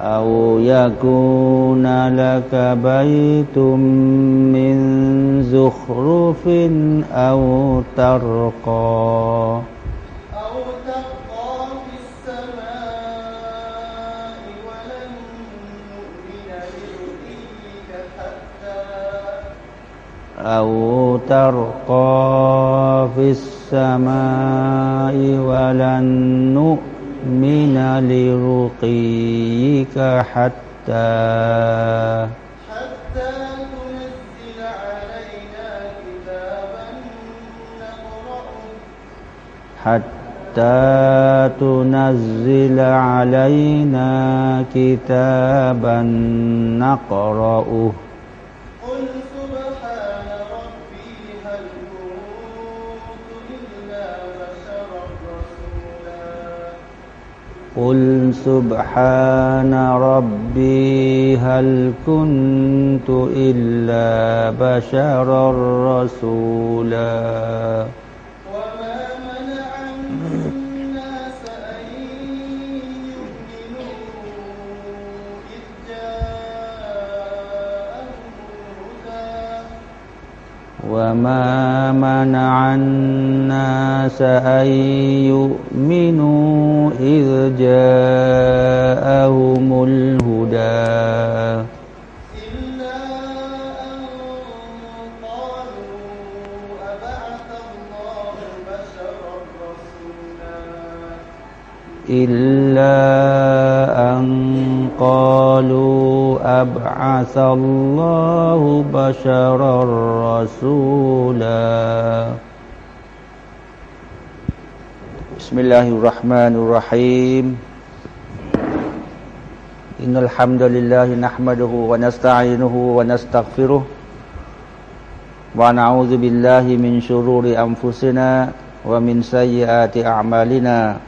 أو يكون لك بيت من زخرف أو ترقى أو ترقى في السماء ولن نؤمن لرقيك حتى أو ترقى في السماء ولن نؤمن لرقيك حتى حتى تنزل علينا كتابا نقرأه. حتى تنزل علينا كتابا نقرأه. قل سبحان ربي هل كنت إلا بشرا رسولا وما منع الناس أن يؤمنوا إذ جاءهم الهدى منع الناس أن يؤمنوا إذ جاءهم الهدى إلا أن قالوا أبعث الله بشرا رسولا. بسم الله الرحمن الرحيم. إن الحمد لله نحمده ونستعينه ونستغفره ونعوذ بالله من شرور أنفسنا ومن سيئات أعمالنا.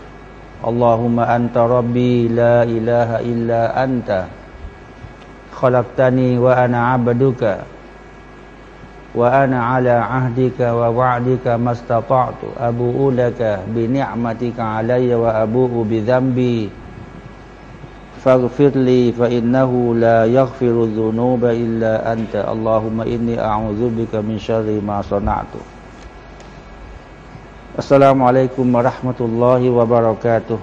اللهم أنت ربي لا إله إلا أنت خلقتني وأنا عبدك وأنا على عهدك ووعدك ما استطعت أبوء لك بنعمتك علي وأبوء بذنبي فاغفر لي فإنه لا يغفر الذنوب إلا أنت اللهم إني أعوذ بك من شر ما صنعت السلام عليكم ورحمة الله وبركاته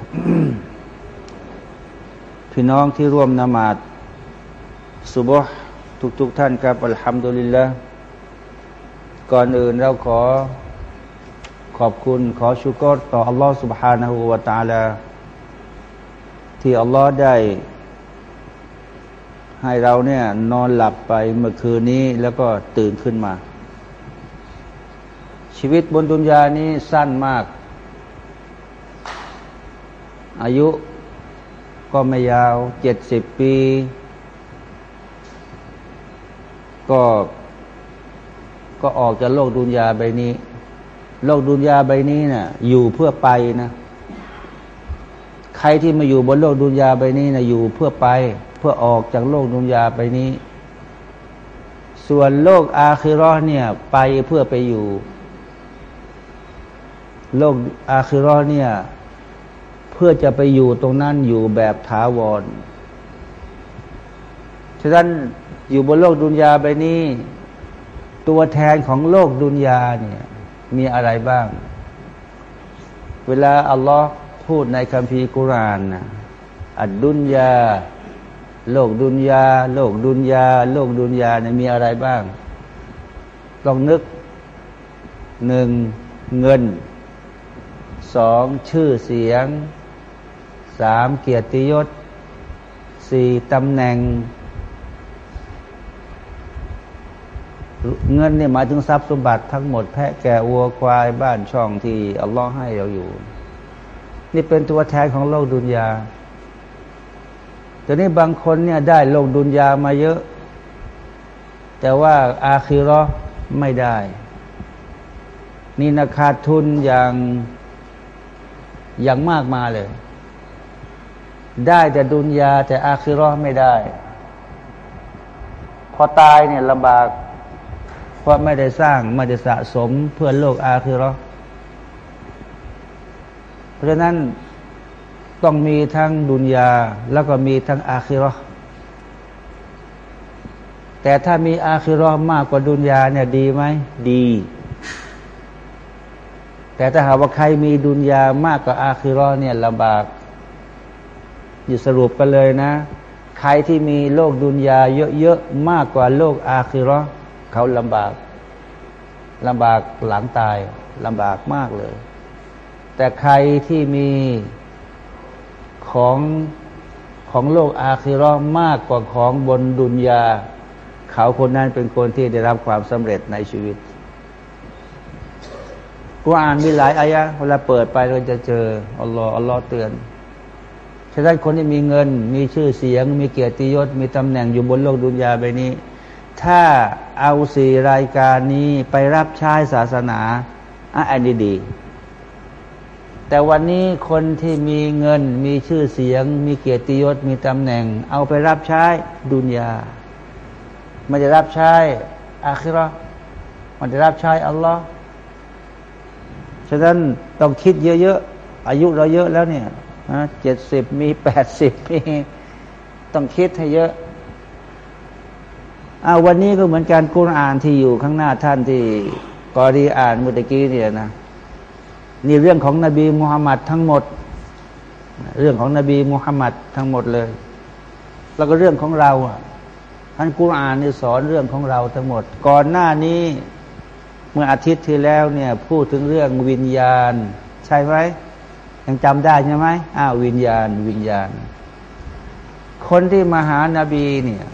พี่น้องที่ร่วมนมาดสุบฮ์ทุกๆทท่านครับอัลฮัมดุลิลละก่อนอื่นเราขอขอบคุณขอชุกรต่ออัลลอฮ์ سبحانه และ تعالى ที่อัลลอฮ์ได้ ให้เราเนี่ยนอนหลับไปเมื่อคืนนี้แล้วก็ตื่นขึ้นมา ชีวิตบนดุนยานี้สั้นมาก อายุก็ไม่ยาวเจ็ดสิบปี ก็ก็ออกจากโลกดุนยาใบนี้ โลกดุนยาใบนี้นะ่ะ อยู่เพื่อไปนะ ใครที่มาอยู่บนโลกดุนยาใบนี้นะอยู่เพื่อไป เพื่อออกจากโลกดุนยาใบนี้ ส่วนโลกอาคิรอเนี่ย ไปเพื่อไปอยู่ โลกอาคิรอเนี่ย เพื่อจะไปอยู่ตรงนั้นอยู่แบบถาวร ฉะนั้นอยู่บนโลกดุนยาใบนี้ ตัวแทนของโลกดุนยาเนี่ย มีอะไรบ้าง เวลาอัลลอฮ์พูดในคัมภีร์กุรานนะอัดดุนยา โลกดุนยา โลกดุนยา โลกดุนยาเนี่ยมีอะไรบ้างลองนึกหนึ่งเงิน สองชื่อเสียงสามเกียรติยศสี่ตำแหน่ง เงินเนี่ยหมายถึงทรัพย์สมบัติทั้งหมดแพะแกะวัวควายบ้านช่องที่อัลลอฮ์ให้เราอยู่ นี่เป็นตัวแทนของโลกดุนยาแต่นี้บางคนเนี่ยได้โลกดุนยามาเยอะ แต่ว่าอาคิรอไม่ได้ นี่นาคาทุนอย่าง อย่างมากมาเลย ได้แต่ดุนยาแต่อาคิรอไม่ได้ พอตายเนี่ยลำบาก เพราะไม่ได้สร้างไม่ได้สะสมเพื่อโลกอาคิรอเพราะฉะนั้นต้องมีทั้งดุนยาแล้วก็มีทั้งอาคิรอแต่ถ้ามีอาคิรอมากกว่าดุนยาเนี่ยดีไหมดี แต่ถ้าหากว่าใครมีดุนยามากกว่าอาคิรอเนี่ยลำบาก อยู่สรุปกันเลยนะ ใครที่มีโลกดุนยาเยอะๆมากกว่าโลกอาคิรอเขาลำบากลำบากหลังตายลำบากมากเลย แต่ใครที่มีของของโลกอาคิรอมากกว่าของบนดุนยา เขาคนนั้นเป็นคนที่ได้รับความสำเร็จในชีวิต กูอ่านมีหลายอายะเวลาเปิดไปเราจะเจออัลลอฮ์อัลลอฮ์เตือนฉะนั้นคนที่มีเงิน มีชื่อเสียง มีเกียรติยศ มีตำแหน่งอยู่บนโลกดุนยาใบนี้ ถ้าเอาสี่รายการนี้ไปรับใช้ศาสนาอะอันนี้ดี แต่วันนี้คนที่มีเงิน มีชื่อเสียง มีเกียรติยศ มีตำแหน่ง เอาไปรับใช้ดุนยามันจะรับใช้อาคิรอมันจะรับใช้อัลลอฮ์ ฉะนั้นต้องคิดเยอะๆอายุเราเยอะแล้วเนี่ยเจ็ดสิบมีแปดสิบมีต้องคิดให้เยอะอาวันนี้ก็เหมือนการกุรอานที่อยู่ข้างหน้าท่านที่กอรีอ่านมุตะกี้เนี่ยนะนี่เรื่องของนบีมุฮัมมัดทั้งหมด เรื่องของนบีมุฮัมมัดทั้งหมดเลย แล้วก็เรื่องของเราท่านกุรอานนี่สอนเรื่องของเราทั้งหมด ก่อนหน้านี้ เมื่ออาทิตย์ที่แล้วเนี่ยพูดถึงเรื่องวิญญาณ ใช่ไหมยังจำได้ใช่ไหมอ้าววิญญาณ วิญญาณ คนที่มาหานาบีเนี่ย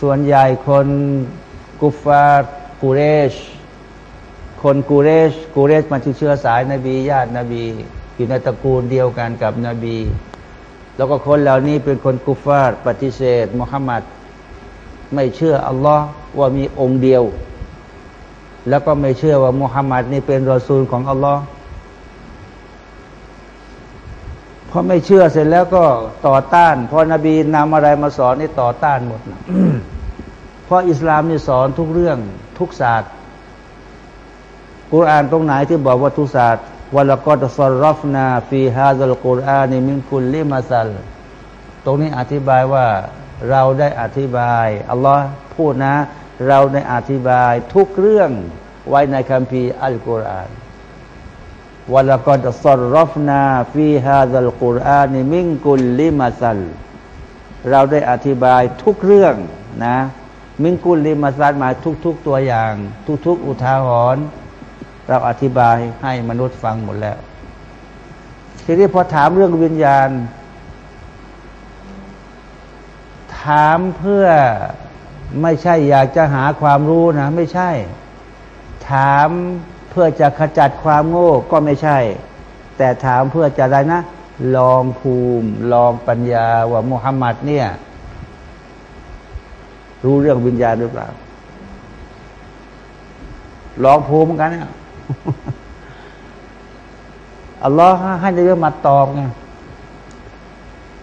ส่วนใหญ่คนกุฟาร์กุเรช คนกูเรชกูเรชมาที่เชื้อสายนบี ญาตินบี อยู่ในตระกูลเดียวกันกับนบี แล้วก็คนเหล่านี้เป็นคนกุฟาร์ปฏิเสธมุฮัมมัดไม่เชื่ออัลลอฮ์ว่ามีองค์เดียว แล้วก็ไม่เชื่อว่ามุฮัมมัดนี่เป็นรอซูลของอัลลอฮ์พอไม่เชื่อเสร็จแล้วก็ต่อต้าน พอนบีนำอะไรมาสอนนี่ต่อต้านหมดนะเพราะอิสลามนี่สอนทุกเรื่องทุกศาสตร์กุรอานตรงไหนที่บอกว่าทุศาสตร์วลกอตสรรฟนาฟีฮาซัลกุรอานิมินคุลลิมาซัลตรงนี้อธิบายว่าเราได้อธิบาย อัลลอฮ์พูดนะ เราได้อธิบายทุกเรื่องไว้ในคัมภีร์อัลกุรอานولقد صرفنا في هذا القرآن من كل مثل เราได้อธิบายทุกเรื่องนะ من كل مثل หมายทุก ๆ ตัวอย่าง ทุก ๆ อุทาหรณ์เราอธิบายให้มนุษย์ฟังหมดแล้ว ทีนี้พอถามเรื่องวิญญาณ ถามเพื่อ ไม่ใช่อยากจะหาความรู้นะ ไม่ใช่ ถามเพื่อจะขจัดความโง่ก็ไม่ใช่ แต่ถามเพื่อจะอะไรนะ ลองภูมิลองปัญญาว่ามุฮัมมัดเนี่ย รู้เรื่องวิญญาณหรือเปล่าลองภูมิกันเนี่ยอัลลอฮ์ให้นบีมาตอบไง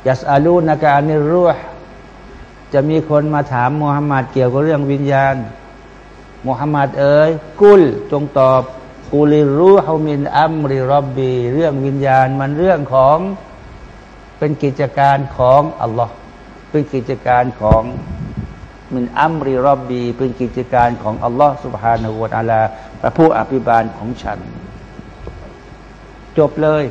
ยัสอาลูนกานิรุห์ จะมีคนมาถามมุฮัมหมัดเกี่ยวกับเรื่องวิญญาณมุฮัมหมัดเอ๋ยกุลจงตอบกุลิรู้ฮามินอัมริรอบบีเรื่องวิญญาณมันเรื่องของเป็นกิจการของอัลลอฮ์เป็นกิจการของมินอัมริรอบบี เป็นกิจการของอัลลอฮ์สุบฮานาหูวาตาลาพระผู้อภิบาลของฉัน จบเลย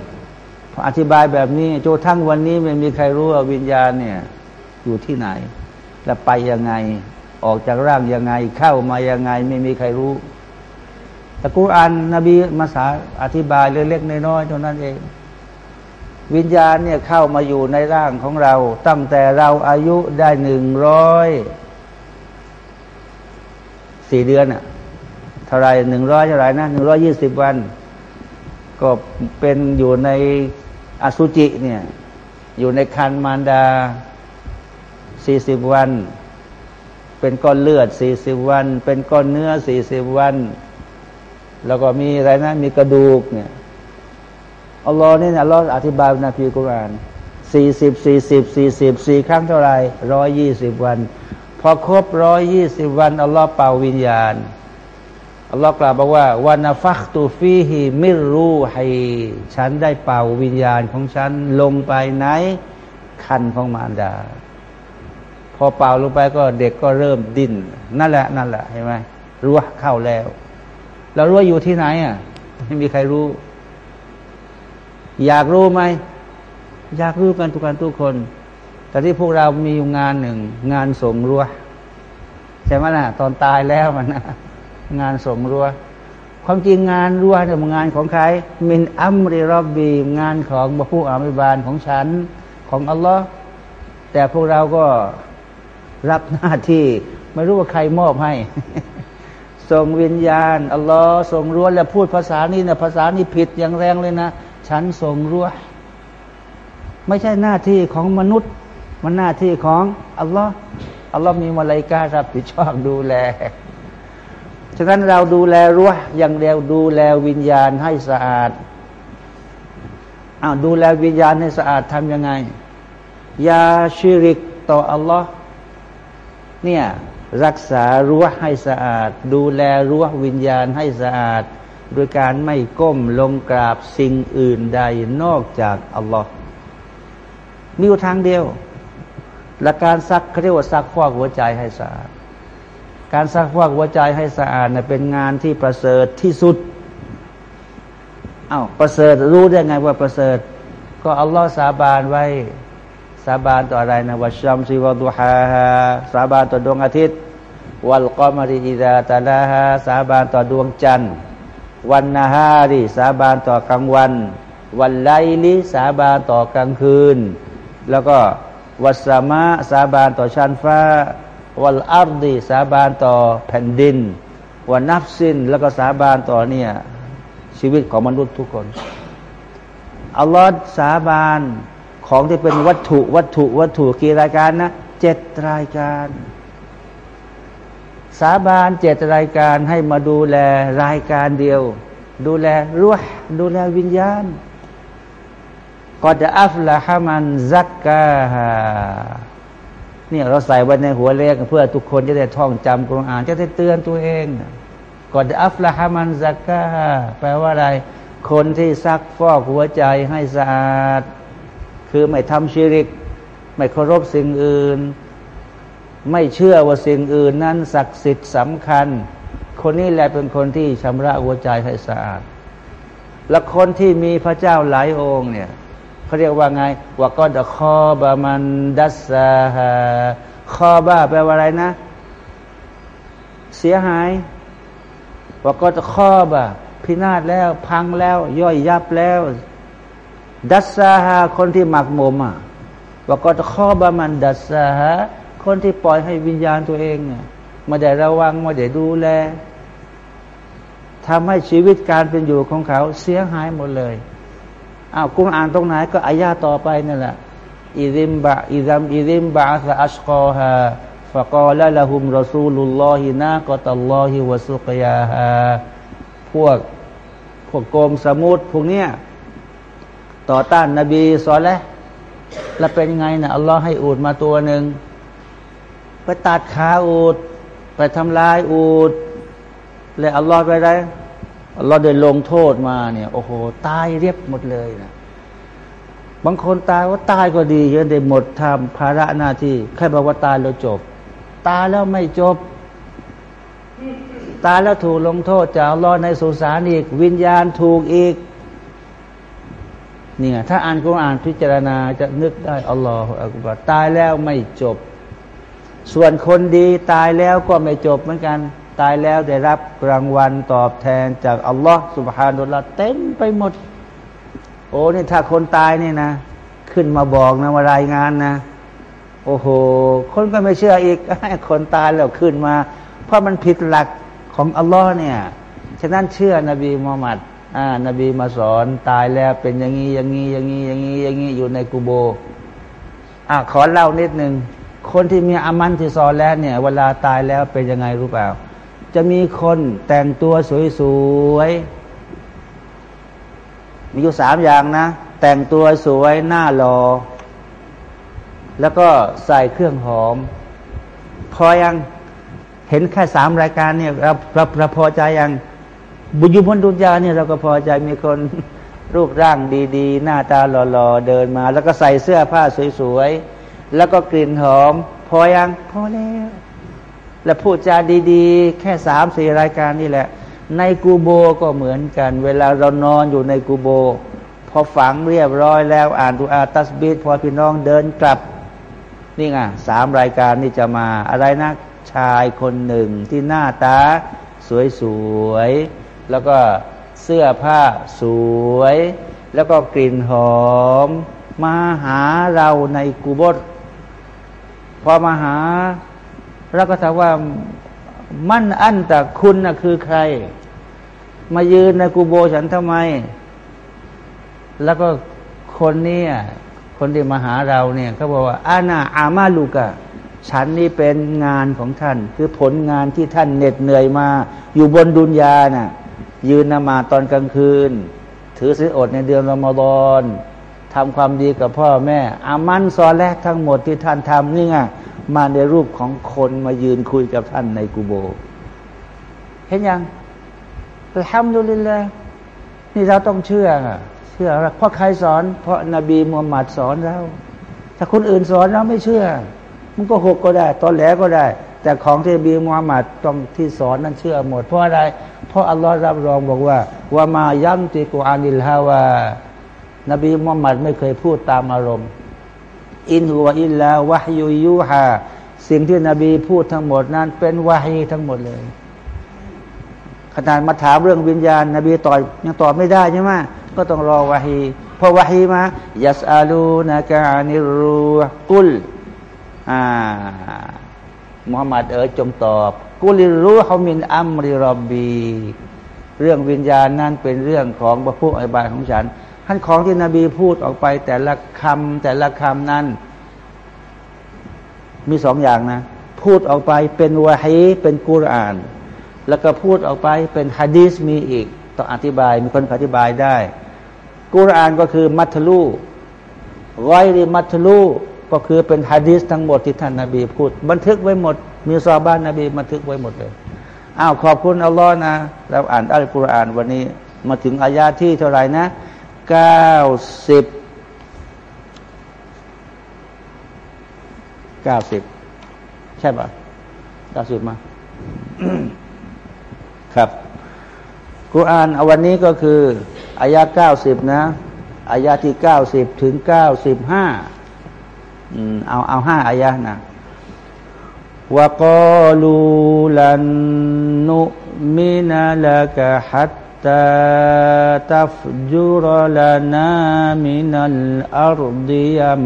ออธิบายแบบนี้จนทั้งวันนี้ไม่มีใครรู้ว่าวิญญาณเนี่ยอยู่ที่ไหน และไปยังไง ออกจากร่างยังไง เข้ามายังไง ไม่มีใครรู้แต่กุรอานนบีมาสาอธิบายเล็กๆน้อยๆเท่านั้นเอง วิญญาณเนี่ยเข้ามาอยู่ในร่างของเรา ตั้งแต่เราอายุได้หนึ่งร้อยสี่เดือนอะเท่าไรหนึ่งร้อยเท่าไรนะหนึ่งร้อยี่สิบวัน ก็เป็นอยู่ในอสุจิเนี่ย อยู่ในคันมารดา สี่สิบวัน เป็นก้อนเลือดสี่สิบวัน เป็นก้อนเนื้อสี่สิบวัน แล้วก็มีอะไรนะ มีกระดูกเนี่ยอัลลอฮ์นี่นะอัลลอฮ์อธิบายในพีกุรานสี่สิบสี่สิบสี่สิบสี่ครั้งเท่าไรร้อยยี่สิบวัน พอครบร้อยยี่สิบวันอัลลอฮ์เป่าวิญญาณอัลลอฮ์กล่าวบอกว่าวันฟักตูฟีฮิมิรูให้ฉันได้เป่าวิญญาณของฉันลงไปในคันของมารดา อเป่าลงไปก็เด็กก็เริ่มดิ้นนั่นแหละนั่นแหละเห็นไหมรู้วเข้าแล้วเรารู้วอยู่ที่ไหนอะไม่มีใครรู้ อยากรู้ไหมอยากรู้กันทุกคนทุกคน แต่ที่พวกเรามีงานหนึ่ง งานส่งรั้วใช่ไหมนะตอนตายแล้วมันนะงานส่งรั้วความจริงงานรั้วเนี่ยงานของใคร มินอัมริรอบบีงานของผู้อามิบาลของฉัน ของอัลลอฮ์แต่พวกเราก็ รับหน้าที่ ไม่รู้ว่าใครมอบให้ส่งวิญญาณอัลลอฮ์ส่งรั้วแล้วพูดภาษานี้นะภาษานี้ผิดอย่างแรงเลยนะ ฉันส่งรั้วไม่ใช่หน้าที่ของมนุษย์ มันหน้าที่ของอัลลอฮ์อัลลอฮ์มีมาลายการับผิดชอบดูแลฉะนั้นเราดูแลรั้วอย่างเดียวดูแลวิญญาณให้สะอาดอ้าวดูแลวิญญาณให้สะอาดทำยังไง ยาชิริกต่ออัลลอฮ์ เนี่ยรักษารั้วให้สะอาด ดูแลรั้ววิญญาณให้สะอาด โดยการไม่ก้มลงกราบสิ่งอื่นใดนอกจากอัลลอฮ์มีอยู่ทางเดียว และการซักเขาเรียกว่าซักฟอกหัวใจให้สะอาด การซักฟอกหัวใจให้สะอาดเนะเป็นงานที่ประเสริฐที่สุดอา้าวประเสริฐรู้ได้ไงว่าประเสริฐ ก็อัลลอฮ์สาบานไว้ สาบานต่ออะไรนะوالشمس وضحاهاสาบานต่อดวงอาทิตย์ วัลกอมริอิดาตาลาฮาสาบานต่อดวงจันทร์ วันนาฮาริสาบานต่อกลางวัน วันไลลิสาบานต่อกลางคืน แล้วก็วัสมะสาบานต่อชั้นฟ้า วัลอาร์ดีสาบานต่อแผ่นดิน วันนับสิ้นแล้วก็สาบานต่อเนี่ยชีวิตของมนุษย์ทุกคนอัลลอฮ์สาบาน ของที่เป็นวัตถุวัตถุวัตถุกี่รายการนะเจ็ดรายการ สาบานเจ็ดรายการให้มาดูแลรายการเดียว ดูแลรั้วดูแลวิญญาณกอดอัฟละฮามันซักกาฮาเนี่ยเราใส่ไว้ในหัวเลขเพื่อทุกคนจะได้ท่องจำกุรอานจะได้เตือนตัวเองก่อนอัฟละฮามันซักกาแปลว่าอะไร คนที่ซักฟอกหัวใจให้สะอาด คือไม่ทำชิริก ไม่เคารพสิ่งอื่น ไม่เชื่อว่าสิ่งอื่น นั้นศักดิ์สิทธิ์สำคัญ คนนี้แหละเป็นคนที่ชำระหัวใจให้สะอาด และคนที่มีพระเจ้าหลายองค์เนี่ยเขาเรียกว่าไงว่าก็ดคอบามันดัสซาฮาคอบ้าแปลว่าอะไรนะ เสียหายว่าก็จะข้อบาพินาศแล้ว พังแล้ว ย่อยยับแล้ว ดัสซาฮาคนที่หมักหมมอะว่าก็ข้อบามันดัสซาฮาคนที่ปล่อยให้วิญญาณตัวเองเนี่ยมาได้ระวังมาได้ดูแลทำให้ชีวิตการเป็นอยู่ของเขาเสียหายหมดเลยอ้าวกุณอ่านตรงไหนก็อายาต่อไปนั่นแหละอิริมบะอิรัมอิริมบะอัสอัชกอฮาฟะกอละละหุมรอซูลุลลอฮินะกอตัลลอฮิวะสุกยาฮาพวกพวกโกมสมุทรพวกเนี้ย ต่อต้านนบีสอนแล้วแล้วเป็นยังไงนะอัลลอฮ์ให้อูดมาตัวหนึ่งไปตัดขาอูด ไปทำลายอูดเลยอัลลอฮ์ไปได้เราได้ลงโทษมาเนี่ย โอ้โห ตายเรียบหมดเลยนะบางคนตายว่าตายก็ดียังได้หมดทำภาระหน้าที่แค่บอกว่าตายแล้วจบ ตายแล้วไม่จบ ตายแล้วถูกลงโทษจากรอฮ์ในสุสานอีก วิญญาณถูกอีก เนี่ยถ้าอ่านกุรอานพิจารณาจะนึกได้อัลลอฮฺอักบารตายแล้วไม่จบ ส่วนคนดีตายแล้วก็ไม่จบเหมือนกัน ตายแล้วได้รับรางวัลตอบแทนจากอัลลอฮฺสุบฮานุลลาเต็มไปหมด โอ้นี่ถ้าคนตายนี่นะ ขึ้นมาบอกนะมารายงานนะ โอ้โห คนก็ไม่เชื่ออีกคนตายแล้วขึ้นมา เพราะมันผิดหลักของอัลลอฮ์เนี่ย ฉะนั้นเชื่อนบีมุฮัมมัด อ่านบีมาสอนตายแล้วเป็นอย่างนี้อย่างนี้อย่างนี้อย่างนี้อย่างนี้อยู่ในกูโบอะขอเล่านิดหนึ่งคนที่มีอามันที่สอนแล้วเนี่ย เวลาตายแล้วเป็นยังไงรู้เปล่า จะมีคนแต่งตัวสวยๆมีอยู่สามอย่างนะ แต่งตัวสวยหน้ารอแล้วก็ใส่เครื่องหอม พอยังเห็นแค่สามรายการเนี่ยราเราเราพอใจยัง บุญยุบนดุนยาเนี่ยเราก็พอใจมีคนรูปร่างดีๆ หน้าตาหล่อๆ เดินมา แล้วก็ใส่เสื้อผ้าสวยๆ แล้วก็กลิ่นหอม พอยังพอแล้ว แล้วพูดจาดีๆ แค่สามสี่รายการนี่แหละ ในกูโบก็เหมือนกัน เวลาเรานอนอยู่ในกูโบ พอฝังเรียบร้อยแล้ว อ่านดูอาตัสบีดพอพี่น้องเดินกลับ นี่ไงสามรายการนี่จะมาอะไรนะชายคนหนึ่งที่หน้าตาสวยๆ แล้วก็เสื้อผ้าสวย แล้วก็กลิ่นหอม มาหาเราในกูบดพอมาหาเราก็ถามว่ามั่นอั้นแต่คุณนะคือใคร มายืนในกูโบฉันทำไม แล้วก็คนนี้คนที่มาหาเราเนี่ยเขาบอกว่าอาณาอามาลูกะฉันนี่เป็นงานของท่าน คือผลงานที่ท่านเหน็ดเหนื่อยมา อยู่บนดุนยาน่ะ ยืนนมาตอนกลางคืน ถือศีลอดในเดือนรอมฎอนทำความดีกับพ่อแม่ อามันซอแรกทั้งหมดที่ท่านทำนี่ไงมาในรูปของคนมายืนคุยกับท่านในกูโบ เห็นยังทำดูลิลเลยนี่เราต้องเชื่อเชื่อเพราะใครสอน เพราะนบีมุฮัมมัดสอนเราถ้าคนอื่นสอนเราไม่เชื่อ มันก็หกก็ได้ ตอนแหลก็ได้ แต่ของที่นบีมุฮัมมัดต้องที่สอนนั้นเชื่อหมด เพราะอะไร เพราะอัลลอฮ์รับรองบอกว่าوما ينطق عن الهوى นบีมุฮัมมัดไม่เคยพูดตามอารมณ์ إن هو إلا وحي يوحى สิ่งที่นบีพูดทั้งหมดนั้น เป็นวะฮีทั้งหมดเลย ขนาดมาถามเรื่องวิญญาณ นบีตอบยังตอบไม่ได้ใช่ไหมก็ต้องรอวะฮีพอวะฮีมา يسألونك عن الروحกุลอ่ามุฮัมมัดเอ๋ยจงตอบ กุลิรู้เขามินอัมริรอบบีเรื่องวิญญาณนั้นเป็นเรื่องของพระผู้อิบายของฉันท่านของที่นบีพูดออกไปแต่ละคำแต่ละคำนั้น มีสองอย่างนะ พูดออกไปเป็นวะฮีเป็นกุรอาน แล้วก็พูดออกไปเป็นฮะดีสมีอีกต้องอธิบายมีคนอธิบายได้ กุรอานก็คือมัทลูร้อยรีมัทลูก็คือเป็นฮะดีสทั้งหมดที่ท่านนาบีพูด บันทึกไว้หมด มีซอบ้านนบีบันทึกไว้หมดเลยอ้าวขอบคุณอัลลอฮ์นะเราอ่านอัลกุรอานวันนี้มาถึงอายาที่เท่าไหร่นะเก้าสิบเก้าสิบใช่ปะเก้าสิบมาครับกุรอานเอาวันนี้ก็คืออายาเก้าสิบนะอายาที่เก้าสิบถึงเก้าสิบห้าเอาเอาห้าอายานะ ฮัตตาตัฟจุรลานามินัลอัรดิยัม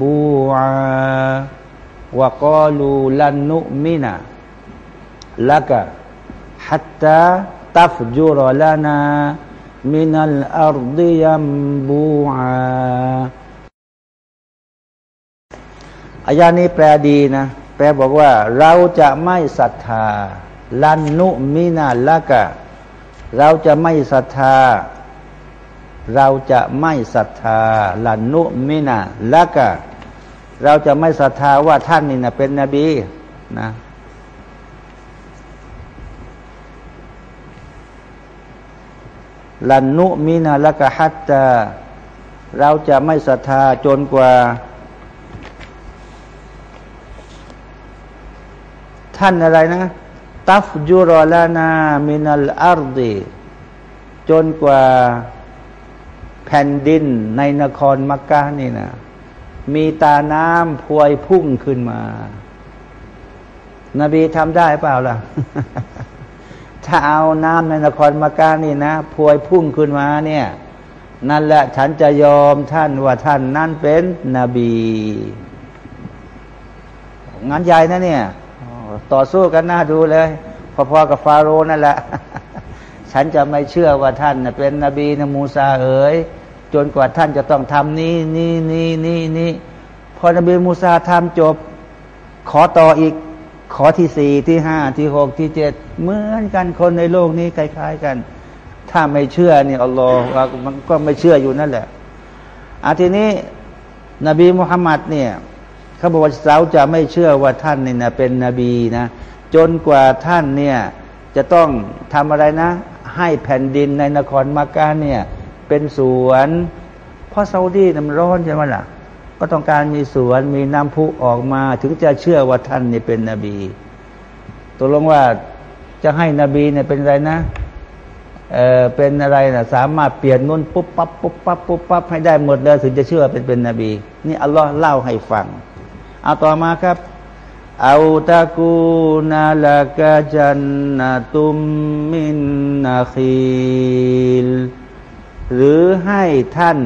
บูอาวกาลูลันนุมินาลกะฮัตตาตัฟจุรลานามินัลอัรดิยัมบูอาอายานี้แปลดีนะ แป ลบอกว่า เราจะไม่ศรัทธาลันนุมินาละกะ เราจะไม่ศรัทธา เราจะไม่ศรัทธาลันนุมินาละกะ เราจะไม่ศรัทธาว่าท่านนี่นะเป็นนบีนะลันนุมินาละกะฮัตตาเราจะไม่ศรัทธาจนกว่า ท่านอะไรนะ ตัฟจุรลานามินัลอาร์ดีจนกว่าแผ่นดินในนครมักกะนี่นะมีตาน้ำพวยพุ่งขึ้นมา นบีทำได้เปล่าล่ะ ถ้าเอาน้ำในนครมักกะนี่นะพวยพุ่งขึ้นมาเนี่ย นั่นแหละฉันจะยอมท่านว่าท่านนั่นเป็นนบี งานใหญ่นะเนี่ย ต่อสู้กันน่าดูเลยพอๆกับฟาโรห์นั่นแหละ ฉันจะไม่เชื่อว่าท่านเป็นนบีนมูซาเอ๋ยจนกว่าท่านจะต้องทำนี้นี่นี่นี่นี่พอนบีมูซาทำจบ ขอต่ออีก ขอที่สี่ที่ห้าที่หกที่เจ็ดเหมือนกันคนในโลกนี้คล้ายๆกัน ถ้าไม่เชื่อเนี่ยอัลลอฮ์มันก็ไม่เชื่ออยู่นั่นแหละอาทีนี้ นบีมุฮัมมัดเนี่ย เขาบอกว่าเราจะไม่เชื่อว่าท่านเนี่ยนะเป็นนบีนะจนกว่าท่านเนี่ยจะต้องทำอะไรนะ ให้แผ่นดินในนครมักกะเนี่ยเป็นสวนเพราะซาอุดีมันร้อนใช่ไหมล่ะ ก็ต้องการมีสวนมีน้ำพุออกมา ถึงจะเชื่อว่าท่านนี่เป็นนบีตกลงว่าจะให้นบีเนี่ยเป็นอะไรนะเออเป็นอะไรนะสามารถเปลี่ยนนุ่นปุ๊บปั๊บปุ๊บปั๊บปุ๊บปั๊บให้ได้หมดเลยถึงจะเชื่อเป็นเป็นนบี นี่อัลลอฮ์เล่าให้ฟัง เอาต่อมาครับเอาตะกูนาลกะจันนตุมมินนาคีลหรือให้ท่าน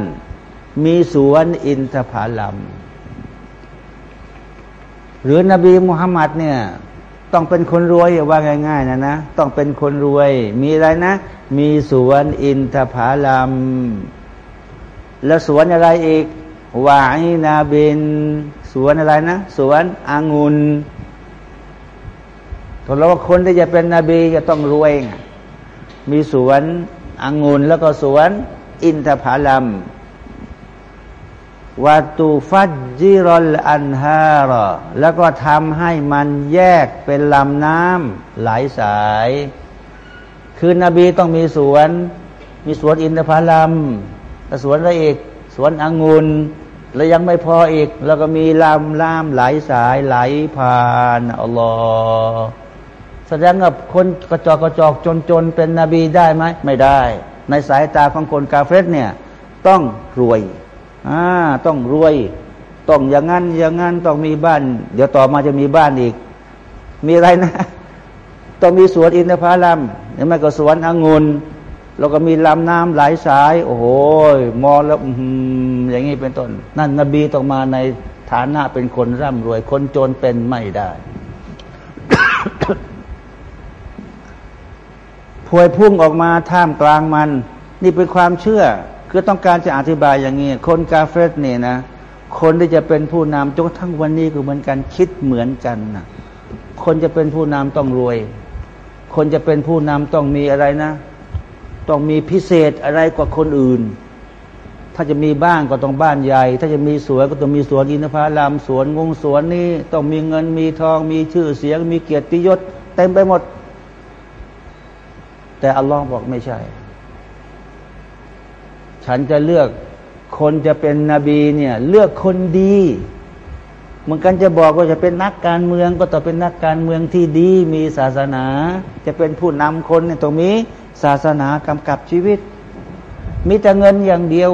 มีสวนอินทผลัม หรือนบีมุฮัมมัดเนี่ยต้องเป็นคนรวยว่าง่าย ๆ นะนะ ต้องเป็นคนรวย มีอะไรนะ มีสวนอินทผลัม แล้วสวนอะไรอีกวาอินาบิน วนอะไรนะ สวนอางุนถ้าเราว่าคนที่จะเป็นนบีจะต้องรวย มีสวนองุนแล้วก็สวนอินทผลัมวาตูฟัดจิรอลอันฮารอแล้วก็ทำให้มันแยกเป็นลำน้ำหลายสาย คือนบีต้องมีสวน มีสวนอินทผลัมสวนอะไรอีก สวนองุน แล้วยังไม่พออีก แล้วก็มีลำล่ามหลายสายไหลผ่านอัลลอฮ์แสดงว่าคนกระจอกกระจอกจนจนเป็นนบีได้ไหมไม่ได้ ในสายตาของคนกาเฟสเนี่ย ต้องรวยอ่าต้องรวย ต้องอย่างนั้นอย่างนั้นต้องมีบ้าน เดี๋ยวต่อมาจะมีบ้านอีก มีอะไรนะ ต้องมีสวนอินทผลัมหรือไม่ก็สวนองุ่น แล้วก็มีลำน้ำหลายสาย โอ้โหมองแล้วอย่างนี้เป็นต้น นั่นนบีต้องมาในฐานะเป็นคนร่ำรวย คนจนเป็นไม่ได้พวยพุ่งออกมาท่ามกลางมัน นี่เป็นความเชื่อ คือต้องการจะอธิบายอย่างนี้ คนกาเฟสเนี่ยนะ คนที่จะเป็นผู้นำจนทั้งวันนี้ก็เหมือนกันคิดเหมือนกันนะคนจะเป็นผู้นำต้องรวย คนจะเป็นผู้นำต้องมีอะไรนะ ต้องมีพิเศษอะไรกว่าคนอื่น ถ้าจะมีบ้านก็ต้องบ้านใหญ่ ถ้าจะมีสวนก็ต้องมีสวนอินทผลัมสวนงงสวนนี่ต้องมีเงินมีทอง มีชื่อเสียง มีเกียรติยศเต็มไปหมด แต่อัลลอฮ์บอกไม่ใช่ ฉันจะเลือกคนจะเป็นนบีเนี่ย เลือกคนดีเหมือนกันจะบอกว่าจะเป็นนักการเมืองก็ต้องเป็นนักการเมืองที่ดี มีศาสนา จะเป็นผู้นำคนเนี่ยต้องมี ศาสนากำกับชีวิต มีแต่เงินอย่างเดียว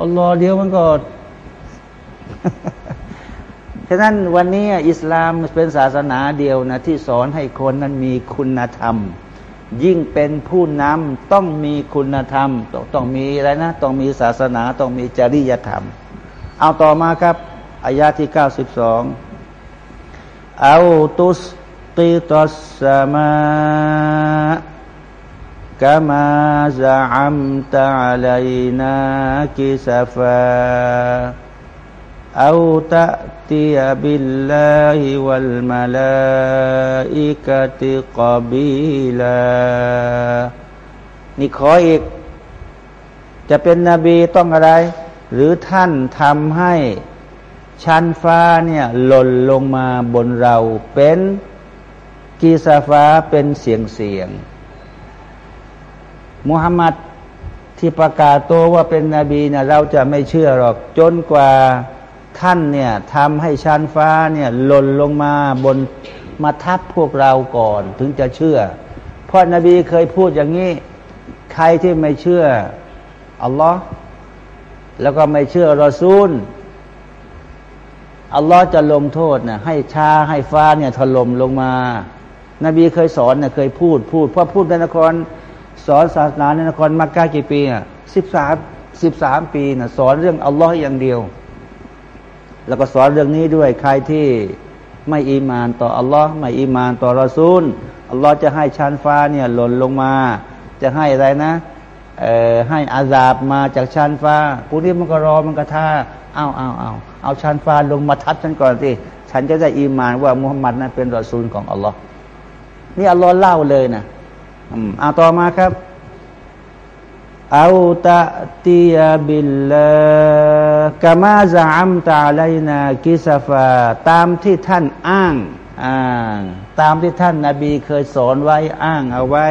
อัลลอฮ์เดียวมันก็ฉะนั้นวันนี้อิสลามเป็นศาสนาเดียวนะที่สอนให้คนนั้นมีคุณธรรม ยิ่งเป็นผู้นำต้องมีคุณธรรม ต้องต้องมีอะไรนะ ต้องมีศาสนาต้องมีจริยธรรม เอาต่อมาครับอายาที่เก้าสิบสองเอาตุสติตัสสมา กามาซาอัมตะลัยนากิสฟาเอาตะตียบิลลาฮิวัลมาลาอิกะติกบิลานี่ขออีก จะเป็นนบีต้องอะไร หรือท่านทำให้ชั้นฟ้าเนี่ยหล่นลงมาบนเราเป็นกีซาฟ้าเป็นเสียงเสียง มุฮัมมัดที่ประกาศตัวว่าเป็นนบีเนะเราจะไม่เชื่อหรอกจนกว่าท่านเนี่ยทำให้ชั้นฟ้าเนี่ยหล่นลงมาบนมาทับพวกเราก่อนถึงจะเชื่อ เพราะนบีเคยพูดอย่างนี้ ใครที่ไม่เชื่ออัลลอฮ์แล้วก็ไม่เชื่อรอซูลอัลลอฮ์จะลงโทษนะให้ชาให้ฟ้าเนี่ยถล่มลงมา นบีเคยสอนเนี่ยเคยพูดพูดเพราะพูดในนคร สอนศาสนาในนครมักกะกี่ปีอะสิบสามสิบสามปีนะสอนเรื่องอัลลอฮ์อย่างเดียว แล้วก็สอนเรื่องนี้ด้วยใครที่ไม่อีมานต่ออัลลอฮ์ไม่อีมานต่อรอซูลอัลลอฮ์จะให้ชั้นฟ้าเนี่ยหล่นลงมา จะให้อะไรนะเอ่อให้อาซาบมาจากชั้นฟ้าพวกนี้มันก็รอมันก็ท่าเอาเอาเอาเอาชั้นฟ้าลงมาทับฉันก่อนสิฉันจะได้อีมานว่ามุฮัมมัดนั้นเป็นรอซูลของอัลลอฮ์นี่อัลลอฮ์เล่าเลยนะ อืมเอาต่อมาครับเอาตะตียาบิลลกามาซาอัมตาไลนากิสฟาตามที่ท่านอ้างอ้างตามที่ท่านนาบีเคยสอนไว้อ้างเอาไว้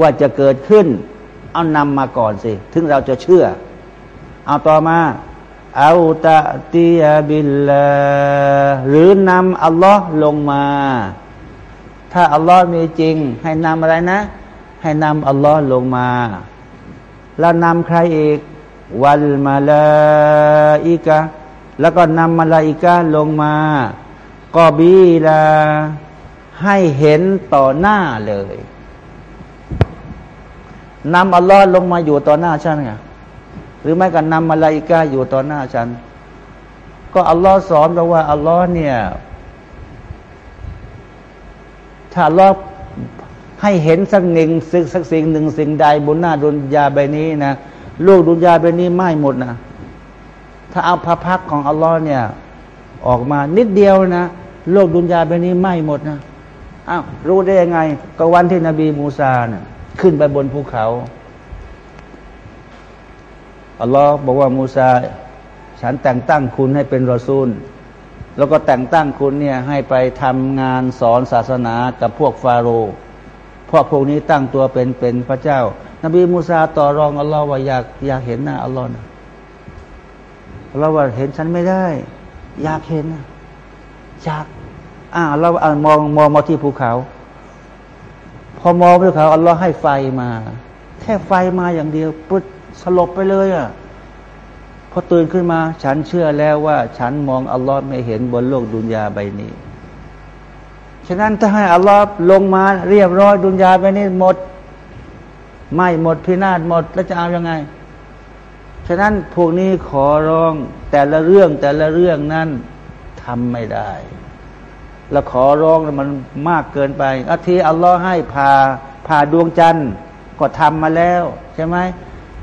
ว่าจะเกิดขึ้น เอานำมาก่อนสิ ถึงเราจะเชื่อ เอาต่อมาเอาตะตียาบิลลหรือนำอัลลอฮ์ลงมา ถ้าอัลลอฮ์มีจริง ให้นำอะไรนะ ให้นำอัลลอฮ์ลงมา แล้วนำใครอีก วัลมาลาอิกะแล้วก็นำมาลาอิกะลงมาก็บีลา ให้เห็นต่อหน้าเลยนำอัลลอฮ์ลงมาอยู่ต่อหน้าฉันไงหรือไม่ก็นำมาลาอิกะอยู่ต่อหน้าฉัน ก็อัลลอฮ์สอนเราว่าอัลลอฮ์เนี่ย ถ้าลอฮ์ให้เห็นสักหนึ่งสิ่งสักสิ่งหนึ่งสิ่งใดบนหน้าดุนยาใบนี้นะลูกดุนยาใบนี้ไหม้หมดนะถ้าเอาพระพักของอัลลอฮ์เนี่ยออกมานิดเดียวนะโลกดุนยาใบนี้ไหม้หมดนะอ้าวรู้ได้ยังไง ก็วันที่นบีมูซาเนะ่ยขึ้นไปบนภูเขาอัลลอฮ์บอกว่ามูซา ฉันแต่งตั้งคุณให้เป็นรอซูล แล้วก็แต่งตั้งคุณเนี่ยให้ไปทำงานสอนศาสนากับพวกฟาโรห์พราะพวกนี้ตั้งตัวเป็นเป็นพระเจ้า นบีมูซาต่อรองอัลลอฮ์ว่าอยากอยากเห็นหน้าอัลลอฮ์นะอัลลอฮ์ว่าเห็นฉันไม่ได้ อยากเห็นนะอยากอ่าเราอ่ามองมองมาที่ภูเขา พอมองภูเขาอัลลอฮ์ให้ไฟมา แค่ไฟมาอย่างเดียวปุ๊บสลบไปเลยอะ พอตื่นขึ้นมา ฉันเชื่อแล้วว่า ฉันมองอัลลอฮ์ไม่เห็นบนโลกดุนยาใบนี้ฉะนั้นถ้าให้อัลลอฮ์ลงมาเรียบร้อยดุนยาไปนี่หมด ไม่หมดพินาศหมดแล้วจะเอาอยัางไงฉะนั้นพวกนี้ขอร้องแต่ละเรื่องแต่ละเรื่องนั้นทำไม่ได้ แล้วขอร้องมันมากเกินไปอาทีอัลลอฮ์ให้พาพาดวงจันทร์ก็ทำมาแล้ว ใช่ไหม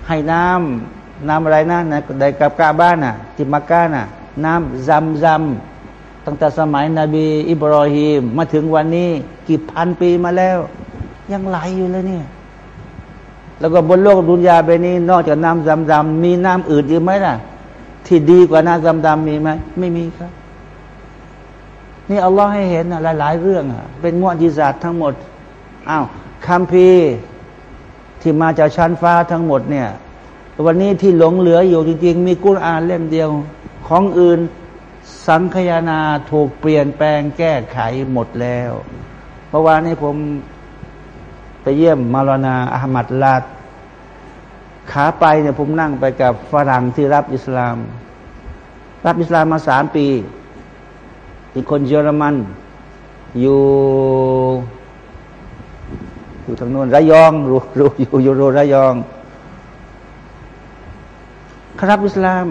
ให้น้ำ น้ำอะไรนะในกับกาบ้านน่ะจิมักกาน่ะ น้ำซำซำตั้งแต่สมัยนบี อิบรอฮีมมาถึงวันนี้ กี่พันปีมาแล้ว ยังไหลอยู่เลยเนี่ย แล้วก็บนโลกดุนยาไปนี้ นอกจากน้ำดำๆมีน้ำอื่นอีกไหมล่ะ ที่ดีกว่าน้ำดำๆมีไหมไม่มีครับ นี่อัลลอฮ์ให้เห็นหลาย ๆ เรื่องอะเป็นมวจิศาสตร์ทั้งหมดอ้าวคำพีที่มาจากชั้นฟ้าทั้งหมดเนี่ย วันนี้ที่หลงเหลืออยู่จริงๆ มีกุรอานเล่มเดียว ของอื่นสังขยานาถูกเปลี่ยนแปลงแก้ไขหมดแล้วเมื่อวานนี้ผมไปเยี่ยมมาลานาอามัดลาดขาไปเนี่ยผมนั่งไปกับฝรั่งที่รับอิสลาม รับอิสลามมาสามปี อีกคนเยอรมัน อยู่อยู่ทางโน้นระยองรู้รู้อยู่อยู่ระยอง ครับอิสลาม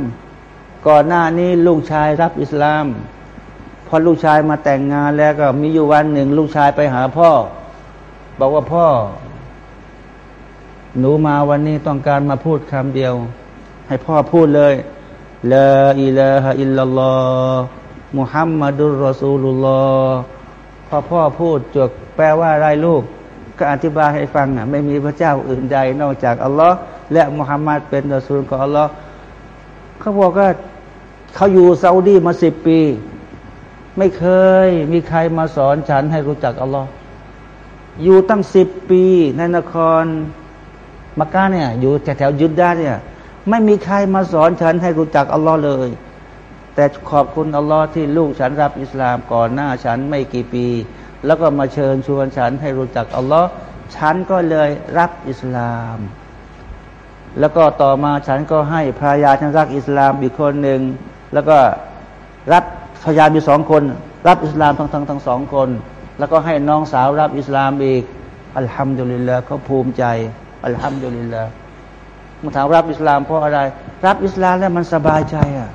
ก่อนหน้านี้ลูกชายรับอิสลาม พอลูกชายมาแต่งงานแล้วก็มีอยู่วันหนึ่ง ลูกชายไปหาพ่อ บอกว่าพ่อ หนูมาวันนี้ต้องการมาพูดคำเดียว ให้พ่อพูดเลยลาอิลาฮะอิลลัลลอฮ์มุฮัมมัดุลรอซูลุลลอฮ์พอพ่อพูดจบแปลว่าอะไรลูก ก็อธิบายให้ฟังอะไม่มีพระเจ้าอื่นใดนอกจากอัลลอฮ์และมุฮัมมัดเป็นรอซูลของอัลลอฮ์ เขาบอกว่าเขาอยู่ซาอุดีมาสิบปี ไม่เคยมีใครมาสอนฉันให้รู้จักอัลลอฮ์อยู่ตั้งสิบปี ในนครมักกะเนี่ย อยู่แถวๆยุดดาเนี่ย ไม่มีใครมาสอนฉันให้รู้จักอัลลอฮ์เลย แต่ขอบคุณอัลลอฮ์ที่ลูกฉันรับอิสลามก่อนหน้าฉันไม่กี่ปี แล้วก็มาเชิญชวนฉันให้รู้จักอัลลอฮ์ฉันก็เลยรับอิสลาม แล้วก็ต่อมาฉันก็ให้ภรรยาฉันรักอิสลามอีกคนหนึ่ง แล้วก็รับภรรยามีสองคน รับอิสลามทั้งทั้งทั้งสองคน แล้วก็ให้น้องสาวรับอิสลามอีก อัลฮัมดุลิลละเขาภูมิใจ อัลฮัมดุลิลละมึงถามรับอิสลามเพราะอะไร รับอิสลามแล้วมันสบายใจอะ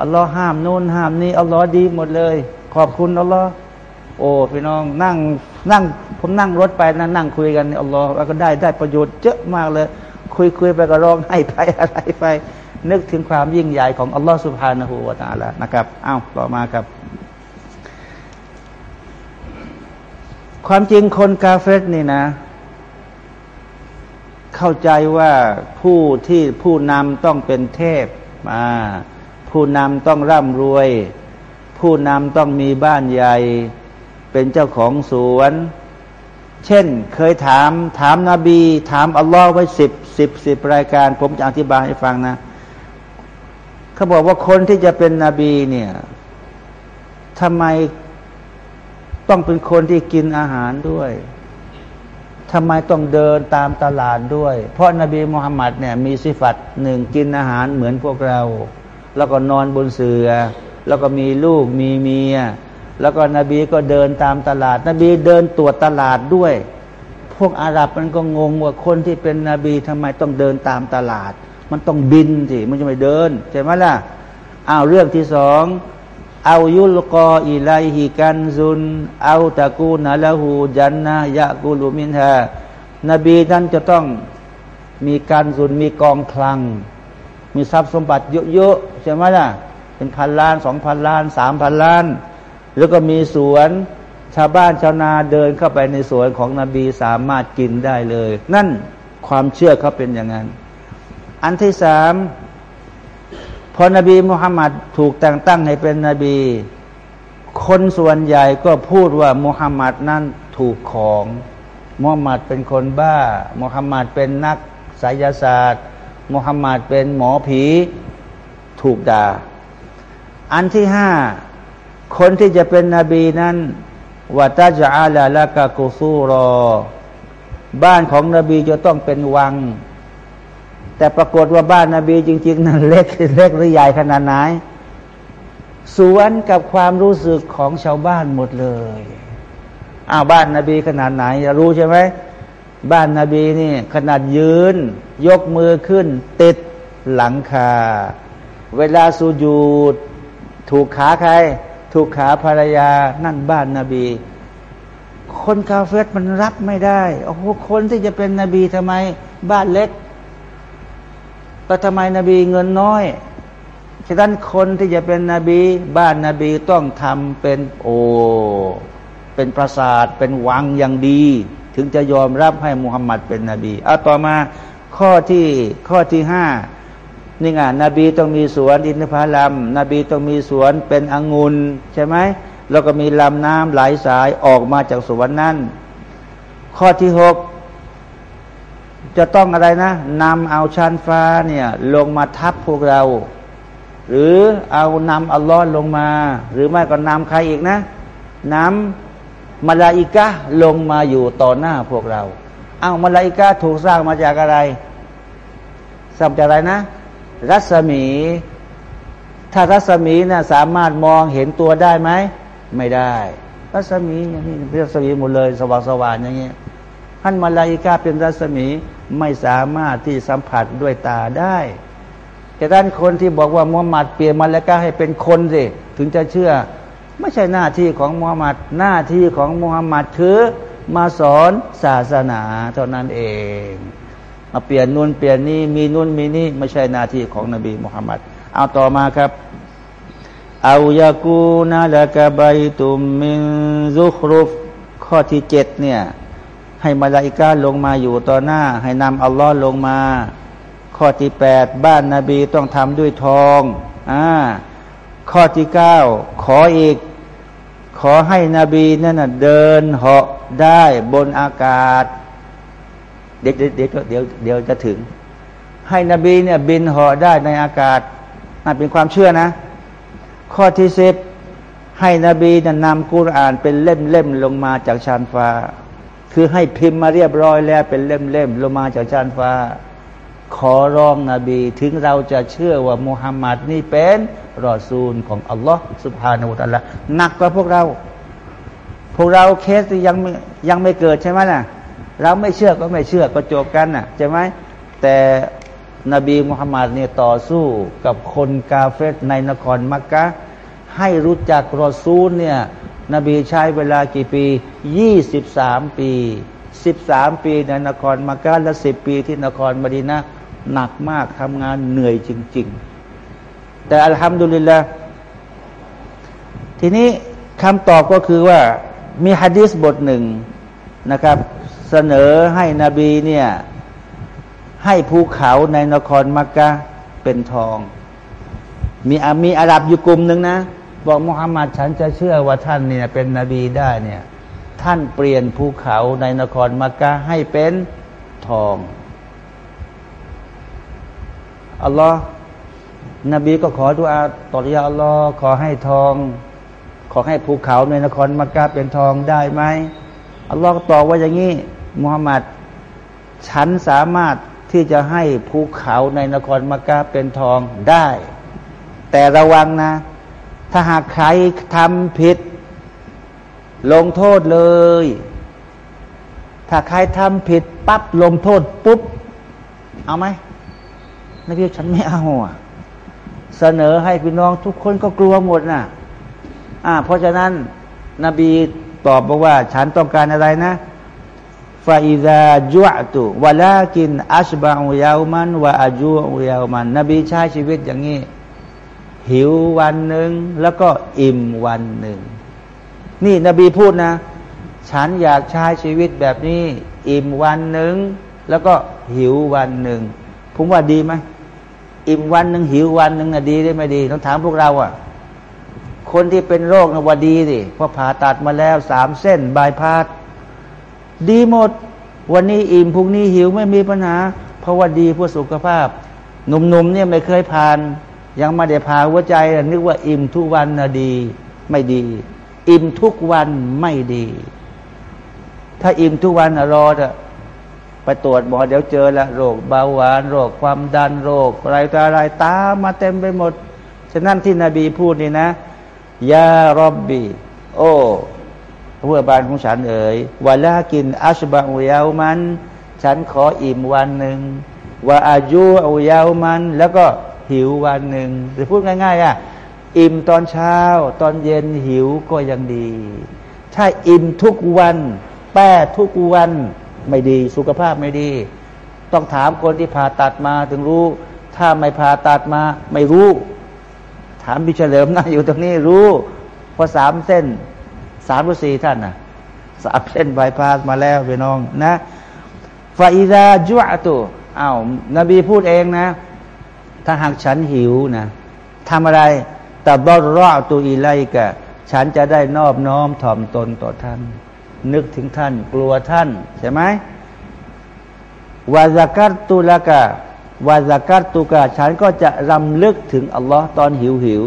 อัลลอฮ์ห้ามนู่นห้ามนี่อัลลอฮ์ดีหมดเลย ขอบคุณอัลลอฮ์โอ้พี่น้องนั่งนั่ง ผมนั่งรถไปนั่งนั่งคุยกันอัลลอฮ์ก็ได้ได้ประโยชน์เยอะมากเลย คุยคุยไปก็ร้องให้ไปอะไรไป นึกถึงความยิ่งใหญ่ของอัลลอฮ์สุบฮานะฮูวาตาละนะครับอ้าวต่อมาครับ ความจริงคนกาเฟสนี่นะ เข้าใจว่าผู้ที่ผู้นำต้องเป็นเทพมาผู้นำต้องร่ำรวย ผู้นำต้องมีบ้านใหญ่ เป็นเจ้าของสวน เช่นเคยถามถามนาบี ถามอัลลอฮ์ไว้สิบสิบสิบรายการ ผมจะอธิบายให้ฟังนะเขาบอกว่าคนที่จะเป็นนบีเนี่ยทำไมต้องเป็นคนที่กินอาหารด้วยทำไมต้องเดินตามตลาดด้วย เพราะนบีมุฮัมมัดเนี่ยมีสิฟัตหนึ่งกินอาหารเหมือนพวกเรา แล้วก็นอนบนเสือ แล้วก็มีลูกมีเมีย แล้วก็นบีก็เดินตามตลาด นบีเดินตรวจตลาดด้วย พวกอาหรับมันก็งงว่าคนที่เป็นนบีทำไมต้องเดินตามตลาด มันต้องบินสิมันจะไม่เดินใช่ไหมล่ะอ้าวเรื่องที่สองเอายุลกออิไลฮิกันซุน เอาตะกูนาละหูจันนะยะกูลุมินฮานบีนั้นจะต้องมีการซุนมีกองคลัง มีทรัพย์สมบัติเยอะๆใช่ไหมล่ะ เป็นพันล้านสองพันล้านสามพันล้าน แล้วก็มีสวนชาวบ้านชาวนาเดินเข้าไปในสวนของนบีสามารถกินได้เลย นั่นความเชื่อเขาเป็นอย่างนั้น อันที่สามพอนบีมุฮัมมัดถูกแต่งตั้งให้เป็นนบี คนส่วนใหญ่ก็พูดว่ามุฮัมมัดนั้นถูกของมุฮัมมัดเป็นคนบ้ามุฮัมมัดเป็นนักไสยศาสตร์มุฮัมมัดเป็นหมอผีถูกด่า อันที่ห้า คนที่จะเป็นนบีนั้นวัตจะอาลาละกะกุซูรอ บ้านของนบีจะต้องเป็นวัง แต่ปรากฏว่าบ้านนาบีจริง ๆ นั้นเล็กเล็กหรือใหญ่ขนาดไหนสวนกับความรู้สึกของชาวบ้านหมดเลยอ้าวบ้านนาบีขนาดไหนรู้ใช่ไหมบ้านนาบีนี่ขนาดยืน ยกมือขึ้น ติดหลังคา เวลาสูญูดถูกขาใคร ถูกขาภรรยานั่นบ้านนาบี คนกาเฟตมันรับไม่ได้โอ้โหคนที่จะเป็นนบีทำไม บ้านเล็กก็ทำไมนบีเงินน้อยฉะนั้นคนที่จะเป็นนบี บ้านนาบีต้องทำเป็นโอเป็นปราสาทเป็นวังอย่างดี ถึงจะยอมรับให้มุฮัมมัดเป็นนบีเอาต่อมาข้อที่ข้อที่ห้า นี่ไงนบีต้องมีสวนอินทผลัมนบีต้องมีสวนเป็นองุ่นใช่ไหมแล้วก็มีลำน้ำไหลสายออกมาจากสวนนั้นข้อที่หกจะต้องอะไรนะนำเอาชั้นฟ้าเนี่ยลงมาทับพวกเรา หรือเอานำอัลลอฮ์ลงมา หรือไม่ก็นำใครอีกนะนำมาลาอิกะลงมาอยู่ต่อหน้าพวกเรา เอามาลาอิกะถูกสร้างมาจากอะไรสร้างจากอะไรนะ รัศมี ถ้ารัศมีนะ่ะสามารถมองเห็นตัวได้ไหม ไม่ได้ รัศมีอย่างนี้รัศมีหมดเลย สว่างสว่างอย่างเงี้ยท่านมาลาอิกาเป็นรัศมีไม่สามารถที่สัมผัสด้วยตาได้แต่ด้านคนที่บอกว่ามุฮัมมัดเปลี่ยนมาลาอิกาให้เป็นคนสิถึงจะเชื่อ ไม่ใช่หน้าที่ของมุฮัมมัดหน้าที่ของมุฮัมมัดคือมาสอนศาสนาเท่านั้นเอง มาเปลี่ยนนู่นเปลี่ยนนี่มีนู่นมีนี่ไม่ใช่หน้าที่ของนบีมุฮัมมัดเอาต่อมาครับเอายากูนาละกะใบตุมมินซุครุฟข้อที่เจ็ดเนี่ย ให้มาลาอิกาลงมาอยู่ต่อหน้า ให้นำอัลลอฮ์ลงมา ข้อที่แปดบ้านนาบีต้องทำด้วยทองอ่าข้อที่เก้าขออีก ขอให้นบีนั่นเดินเหาะได้บนอากาศ เดี๋ยวเดี๋ยวเดี๋ยวเดี๋ยวจะถึง ให้นบีเนี่ยบินหาะได้ในอากาศนั่นเป็นความเชื่อนะ ข้อที่สิบให้นบีนนำกุรอานเป็นเล่มเล่มลงมาจากชานฟ้า คือให้พิมพ์มาเรียบร้อยแล้วเป็นเล่มๆลงมาจากชั้นฟ้า ขอร้องนบีถึงเราจะเชื่อว่ามุฮัมมัดนี่เป็นรอซูลของอัลลอฮ์สุบฮานาอัลลอฮ์หนักกว่าพวกเรา พวกเราเคสยังยังไม่เกิดใช่ไหมน่ะ เราไม่เชื่อก็ไม่เชื่อก็จบกันน่ะใช่ไหมแต่นบีมุฮัมมัดเนี่ยต่อสู้กับคนกาเฟตในนครมักกะให้รู้จักรอซูลเนี่ยนบีใช้เวลากี่ปียี่สิบสามปีสิบสามปีในนครมักกะและสิบปีที่นครมดีนะหนักมากทำงานเหนื่อยจริง ๆ แต่อัลฮัมดุลิลละทีนี้คำตอบก็คือว่ามีฮะดีษบทหนึ่งนะครับ เสนอให้นบีเนี่ย ให้ภูเขาในนครมักกะเป็นทอง มีมีอาหรับอยู่กลุ่มหนึ่งนะ บอกมุฮัมมัดฉันจะเชื่อว่าท่านเนี่ยเป็นนบีได้เนี่ย ท่านเปลี่ยนภูเขาในนครมักกะให้เป็นทองอัลลอฮ์นบีก็ขอดุอาต่อยาอัลลอฮ์ขอให้ทอง ขอให้ภูเขาในนครมักกะเป็นทองได้ไหมอัลลอฮ์ตอบว่าอย่างนี้ มุฮัมมัดฉันสามารถที่จะให้ภูเขาในนครมักกะเป็นทองได้ แต่ระวังนะ ถ้าหากใครทำผิด ลงโทษเลย ถ้าใครทำผิดปั๊บลงโทษปุ๊บ เอาไหมนักเรียนฉันไม่เอาอะเสนอให้พี่น้องทุกคนก็กลัวหมดนะอ่า เพราะฉะนั้นนบีตอบบอกว่า ฉันต้องการอะไรนะ ฟาอิดาจุอตุวลากินอัชบะอุยาวมันวะอาจูอุยาวมัน นบีใช้ชีวิตอย่างนี้ หิววันหนึ่งแล้วก็อิ่มวันหนึ่ง นี่นบีพูดนะ ฉันอยากใช้ชีวิตแบบนี้ อิ่มวันหนึ่งแล้วก็หิววันหนึ่งผมว่าดีไหมอิ่มวันหนึ่งหิววันหนึ่งนะดีได้ไม่ดีต้องถามพวกเราอะ่ะคนที่เป็นโรคนะว่าดีสิเพราะผ่าตัดมาแล้วสามเส้นบายพาส ดีหมด วันนี้อิ่มพรุ่งนี้หิวไม่มีปัญหา เพราะว่าดีเพื่อสุขภาพหนุ่มๆเนี่ยไม่เคยผ่าน ยังไม่ได้ผ่าหัวใจนึกว่าอิ่มทุกวันนะดี ไม่ดี อิ่มทุกวันไม่ดี ถ้าอิ่มทุกวันรอจะไปตรวจหมอเดี๋ยวเจอละโรคเบาหวาน โรคความดันโรคอะไรต่ออะไรตามมาเต็มไปหมด ฉะนั้นที่นบีพูดนี่นะ ยารอบบี โอ้ เพื่อบานของฉันเอ๋ยวาลากินอัชบะอุยาวมัน ฉันขออิ่มวันหนึ่งว่าอายุอุยาวมัน แล้วก็หิววันหนึ่งหรือพูดง่ายๆอะอิ่มตอนเช้า ตอนเย็นหิวก็ยังดี ถ้าอิ่มทุกวัน แป้ทุกวันไม่ดี สุขภาพไม่ดี ต้องถามคนที่ผ่าตัดมาถึงรู้ ถ้าไม่ผ่าตัดมาไม่รู้ ถามพิเฉลิมนะอยู่ตรงนี้รู้ พอสามเส้น สามหรือสี่ท่านนะสามเส้นบายพาสมาแล้วพี่น้องนะฟาอิดาจุอตุอ้าวนบีพูดเองนะ ถ้าหากฉันหิวนะทำอะไรแต่บรอตุอีไลกะ ฉันจะได้นอบน้อมถ่อมตนต่อท่าน นึกถึงท่าน กลัวท่าน ใช่ไหมวาซักัตตุละกะวาซักัตตุกะ ฉันก็จะรำลึกถึงอัลลอฮ์ตอนหิวหิว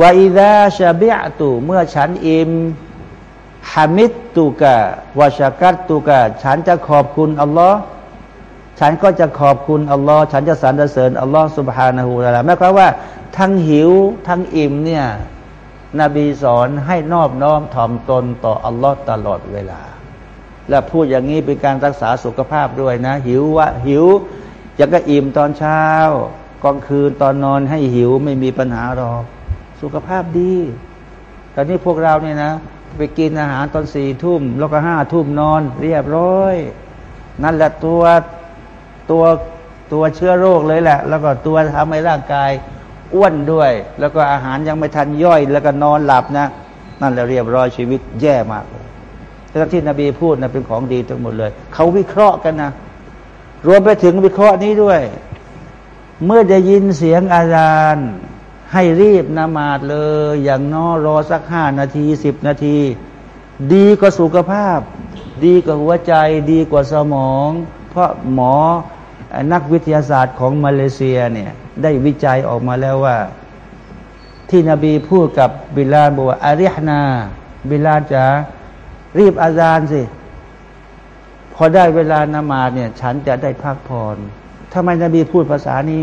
วาอิดาชาเบิอตุเมื่อฉันอิมฮามิดตุกะวาชากัตตุกะฉันจะขอบคุณอัลลอฮ์ฉันก็จะขอบคุณอัลลอฮ์ฉันจะสรรเสริญอัลลอฮ์สุบฮานาหูละหมายความว่า ทั้งหิวทั้งอิ่มเนี่ยนบีสอนให้นอบน้อมถ่อมตนต่ออัลลอฮ์ตลอดเวลา และพูดอย่างนี้เป็นการรักษาสุขภาพด้วยนะ หิววะหิวอยากก็อิ่มตอนเช้ากลางคืนตอนนอนให้หิวไม่มีปัญหาหรอก สุขภาพดี ตอนนี้พวกเราเนี่ยนะ ไปกินอาหารตอนสี่ทุ่ม แล้วก็ห้าทุ่มนอน เรียบร้อย นั่นแหละตัวตัวตัวเชื้อโรคเลยแหละ แล้วก็ตัวทำให้ร่างกายอ้วนด้วย แล้วก็อาหารยังไม่ทันย่อย แล้วก็นอนหลับนะ นั่นแหละเรียบร้อยชีวิตแย่มากเลยแต่ที่นบีพูดนะเป็นของดีทั้งหมดเลย เขาวิเคราะห์กันนะรวมไปถึงวิเคราะห์นี้ด้วย เมื่อได้ยินเสียงอาจารย์ ให้รีบนมาดเลย อย่างน้อรอสักห้านาทีสิบนาที ดีกว่าสุขภาพ ดีกว่าหัวใจ ดีกว่าสมอง เพราะหมอนักวิทยาศาสตร์ของมาเลเซียเนี่ยได้วิจัยออกมาแล้วว่า ที่นบีพูดกับบิลาบอกว่าอาริฮนา บิลาจะรีบอาจารย์สิ พอได้เวลานมาดเนี่ยฉันจะได้พักผ่อนทำไมนบีพูดภาษานี้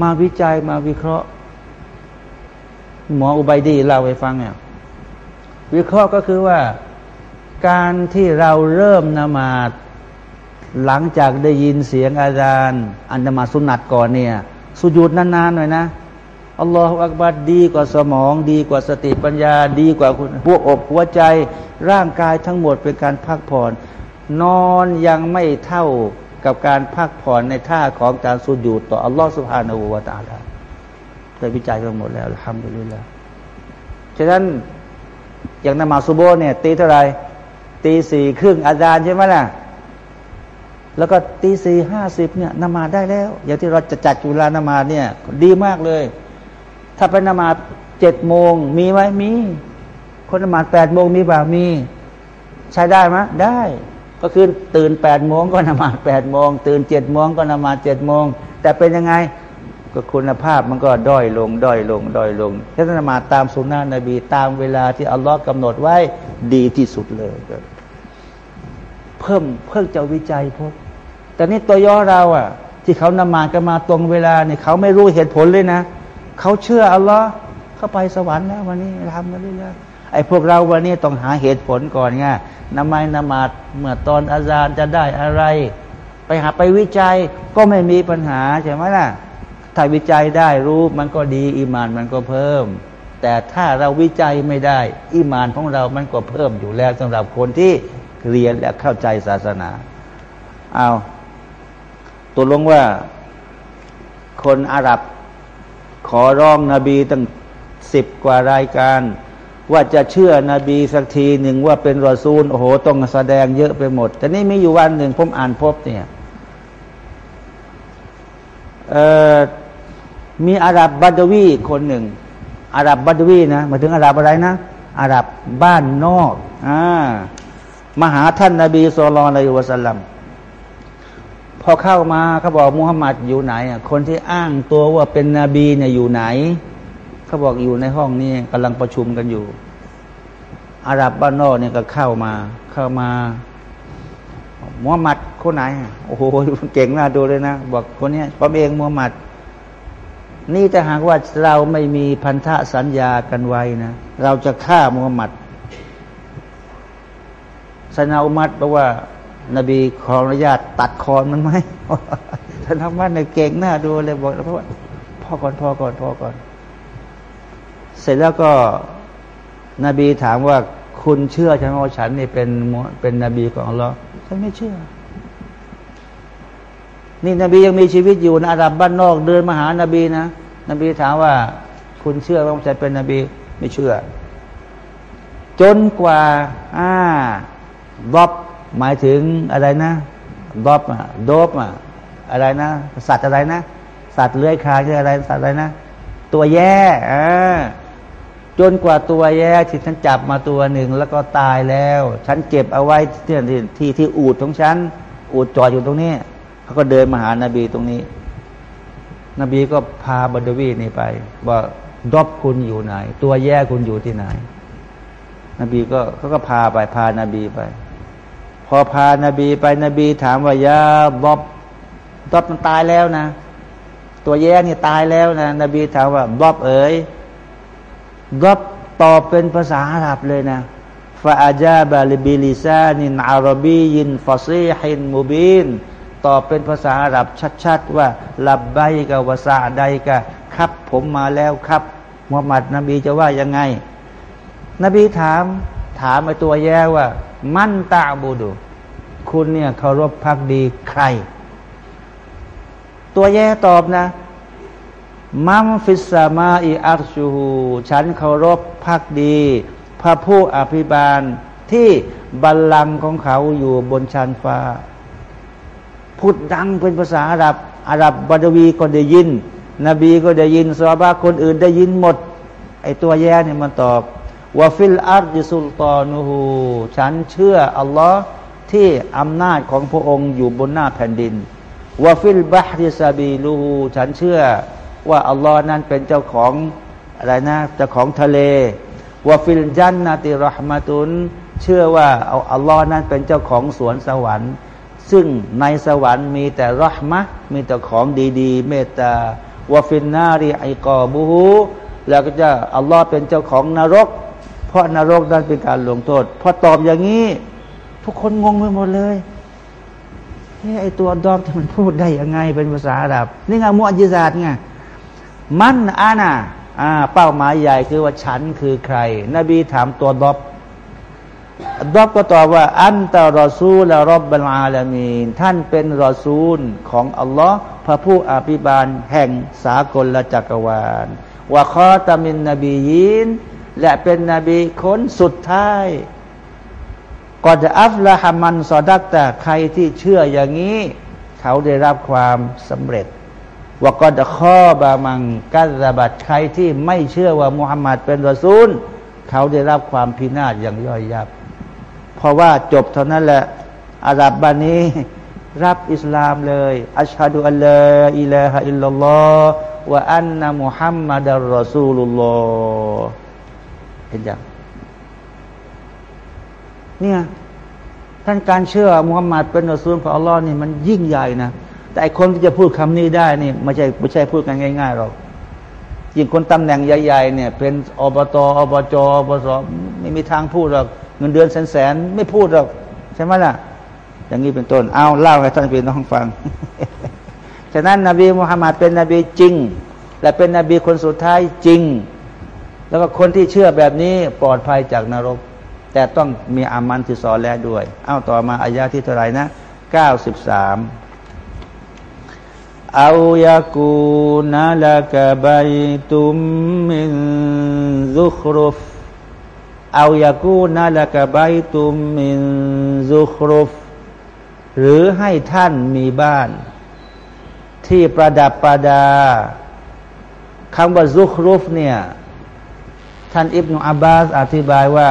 มาวิจัยมาวิเคราะห์ หมออุบัยดีเล่าให้ฟังเนี่ยวิเคราะห์ก็คือว่าการที่เราเริ่มนมาดหลังจากได้ยินเสียงอาจารย์ อันนมาสุนัตก่อนเนี่ย สุญูดนานๆหน่อยนะอัลลอฮฺอักบัดดีกว่าสมอง ดีกว่าสติปัญญา ดีกว่าคุณพวอกหัวใจร่างกายทั้งหมดเป็นการพักผ่อน นอนยังไม่เท่ากับการพักผ่อนในท่าของการสุญูดต่ออัลลอฮฺสุบฮานาอูวาตาลา ได้วิจัยกันหมดแล้วทำไปเรื่อยๆฉะนั้นอย่างนมาสุโบเนี่ย ตีเท่าไรตีสี่ครึ่งอาจารย์ใช่ไหมล่ะ แล้วก็ตีสี่ห้าสิบเนี่ยนมาได้แล้ว อย่างที่เราจะจัดจุฬานมาเนี่ย ดีมากเลย ถ้าเป็นนมาเจ็ดโมงมีไหมมี คนนมาแปดโมงมีบ่ามี ใช้ได้ไหมได้ ก็คือตื่นแปดโมงก็นมาแปดโมงตื่นเจ็ดโมงก็นมาเจ็ดโมงแต่เป็นยังไง ก็คุณภาพมันก็ด้อยลง ด้อยลง ด้อยลงแค่นมาตามสุนนะนบีตามเวลาที่อัลลอฮ์กำหนดไว้ดีที่สุดเลยเพิ่มเพิ่มจะวิจัยพบแต่นี่ตัวย่อเราอะ ที่เขานมากันมาตรงเวลาเนี่ยเขาไม่รู้เหตุผลเลยนะเขาเชื่ออัลลอฮ์เขาไปสวรรค์แล้ววันนี้ทำมาเรื่อยๆไอ้พวกเราวันนี้ต้องหาเหตุผลก่อนไงนมายนมาดเมื่อตอนอาจารย์จะได้อะไร ไปหาไปวิจัยก็ไม่มีปัญหาใช่ไหมล่ะ ถ้าวิจัยได้รู้มันก็ดีอิมานมันก็เพิ่ม แต่ถ้าเราวิจัยไม่ได้อิมานของเรามันก็เพิ่มอยู่แล้วสำหรับคนที่เรียนและเข้าใจศาสนา เอาตัวลงว่าคนอาหรับขอร้องนบีตั้งสิบกว่ารายการ ว่าจะเชื่อนบีสักทีหนึ่งว่าเป็นรอซูล โอ้โห ต้องแสดงเยอะไปหมด แต่นี่มีอยู่วันหนึ่งผมอ่านพบเนี่ย เอ่อ มีอาหรับบัดวีคนหนึ่งอาหรับบัดวีนะมาถึงอาหรับอะไรนะอาหรับบ้านนอกอ่ามาหาท่านนาบีสุลต่านละวะสัลลัมพอเข้ามาเขาบอกมุฮัมมัดอยู่ไหนอะคนที่อ้างตัวว่าเป็นนบีเนี่ยอยู่ไหนเขาบอกอยู่ในห้องนี้กำลังประชุมกันอยู่ อาหรับบ้านนอกเนี่ยก็เข้ามา เข้ามามุฮัมมัดคนไหนโอ้โหเก่งน่าดูเลยนะ บอกคนนี้ผมเองมุฮัมมัด นี่จะหากว่าเราไม่มีพันธะสัญญากันไว้นะ เราจะฆ่ามุฮัมมัดสนาอุมัดบอกว่า นบีขออนุญาตตัดคอมันไหมท่านทำว่าในเก่งหน้าดูเลยบอกเพราะว่าพ่อก่อนพ่อก่อนพ่อก่อน เสร็จแล้วก็นบีถามว่าคุณเชื่อใช่ไหมว่าฉันนี่เป็นเป็นนบีของเราฉันไม่เชื่อ นี่นบียังมีชีวิตอยู่นะอาดับบ้านนอกเดินมาหานาบีนะนบีถามว่า คุณเชื่อว่าฉันเป็นนบีไม่เชื่อ จนกว่าอ่าดอบหมายถึงอะไรนะดอบอะโดบอะอะไรนะ สัตว์อะไรนะ สัตว์เลื้อยคลานคืออะไรสัตว์อะไรนะ ตัวแย่อ่าจนกว่าตัวแย่ที่ฉันจับมาตัวหนึ่งแล้วก็ตายแล้ว ฉันเก็บเอาไว้ที่ที่ที่อูดของฉัน อูดจอดอยู่ตรงนี้ เขาก็เดินมาหานบีตรงนี้ นบีก็พาบัดวีนี่ไป ว่า ضب คุณอยู่ไหน ตัวแย้คุณอยู่ที่ไหน นบีก็เขาก็พาไปพานบีไป พอพานาบีไปนบีถามว่าيا ضب ضب มันตายแล้วนะ ตัวแย้นี่ตายแล้วนะนบีถามว่าบอบเอ๋ยบอบตอบเป็นภาษาอาหรับเลยนะفأجابه بلسان عربي فصيح مبين ตอบเป็นภาษาอาหรับชัด ๆ ว่าลับใบกับภาษาใดกะครับ ผมมาแล้วครับมุฮัมมัดนบีจะว่ายังไง นบีถามถามไอตัวแย่ว่า มันตาบูดู คุณเนี่ยเคารพพักดีใคร ตัวแย่ตอบนะมัมฟิสามาอิอัรชูฮูฉันเคารพพักดี พระผู้อภิบาลที่บัลลังก์ของเขาอยู่บนชั้นฟ้า พูดดังเป็นภาษาอาหรับอาหรับบาดวีก็ได้ยิน นบีก็ได้ยินซอฮาบะฮ์คนอื่นได้ยินหมด ไอ้ตัวแย้เนี่ยมันตอบوفي الأرض سلطانه ฉันเชื่ออัลลอฮ์ที่อำนาจของพระองค์อยู่บนหน้าแผ่นดินوفي البحر سبيله ฉันเชื่อว่าอัลลอฮ์นั้นเป็นเจ้าของอะไรนะเจ้าของทะเลوفي الجنة رحمته เชื่อว่าเอาอัลลอฮ์นั้นเป็นเจ้าของสวนสวรรค์ ซึ่งในสวรรค์มีแต่รหมะมีแต่ของดีๆ เมตตาوفي النار عقابه แล้วก็จะอัลลอฮ์เป็นเจ้าของนรก เพราะนรกนั้นเป็นการลงโทษพอตอบอย่างนี้ ทุกคนงงไปหมดเลยนี่ไอ้ตัว ضب ที่มันพูดได้ยังไงเป็นภาษาอาหรับนี่ไงมุอจิซาตไงมันอานาอ่าเป้าหมายใหญ่คือว่าฉันคือใคร นบีถามตัวดอบ ดอบก็ตอบว่า อันตารอซูลรอบบลอาลามีนท่านเป็นรอซูลของอัลลอฮ์พระผู้อภิบาลแห่งสากลละจักรวาลว่าคอตามินนบียินและเป็นนบีคนสุดท้ายก่อนจะอัฟละฮามันสอดักแต่ใครที่เชื่ออย่างนี้ เขาได้รับความสำเร็จว่าก็จะข้อบามังกัซบัดใครที่ไม่เชื่อว่ามุฮัมมัดเป็นรอซูล เขาได้รับความพินาศอย่างย่อยยับ พราะว่าจบเท่านั้นแหละอาดับบานี้รับอิสลามเลยอัชฮะดุอัลลอฮ์อิลาฮะอิลลัลลอฮ์ว่าอันนะมุฮัมมัดอัลรอซูลุลลอฮ์เห็นยังเนี่ยท่านการเชื่อมุฮัมมัดเป็นรอซูลของอัลลอฮ์นี่มันยิ่งใหญ่นะแต่คนที่จะพูดคำนี้ได้นี่ไม่ใช่ไม่ใช่พูดกันง่ายๆหรอกยิ่งคนตำแหน่งใหญ่ ๆ เนี่ย เป็นอบตอบจอบสไม่มีทางพูดหรอก เงินเดือนแสนๆไม่พูดหรอกใช่ไหมล่ะ อย่างนี้เป็นต้นเอาเล่าให้ท่านพี่น้องฟัง ฉะนั้นนบีมุฮัมมัดเป็นนบีจริง และเป็นนบีคนสุดท้ายจริง แล้วก็คนที่เชื่อแบบนี้ปลอดภัยจากนรก แต่ต้องมีอามันที่สอนแล้วด้วย เอาต่อมาอายาที่เท่าไหร่นะเก้าสิบสามอุครุฟ เอายากูนาละกะไบตุมมินซุครุฟ หรือให้ท่านมีบ้าน ที่ประดับประดาคำว่าซุครุฟเนี่ย ท่านอิบนุอับบาสอธิบายว่า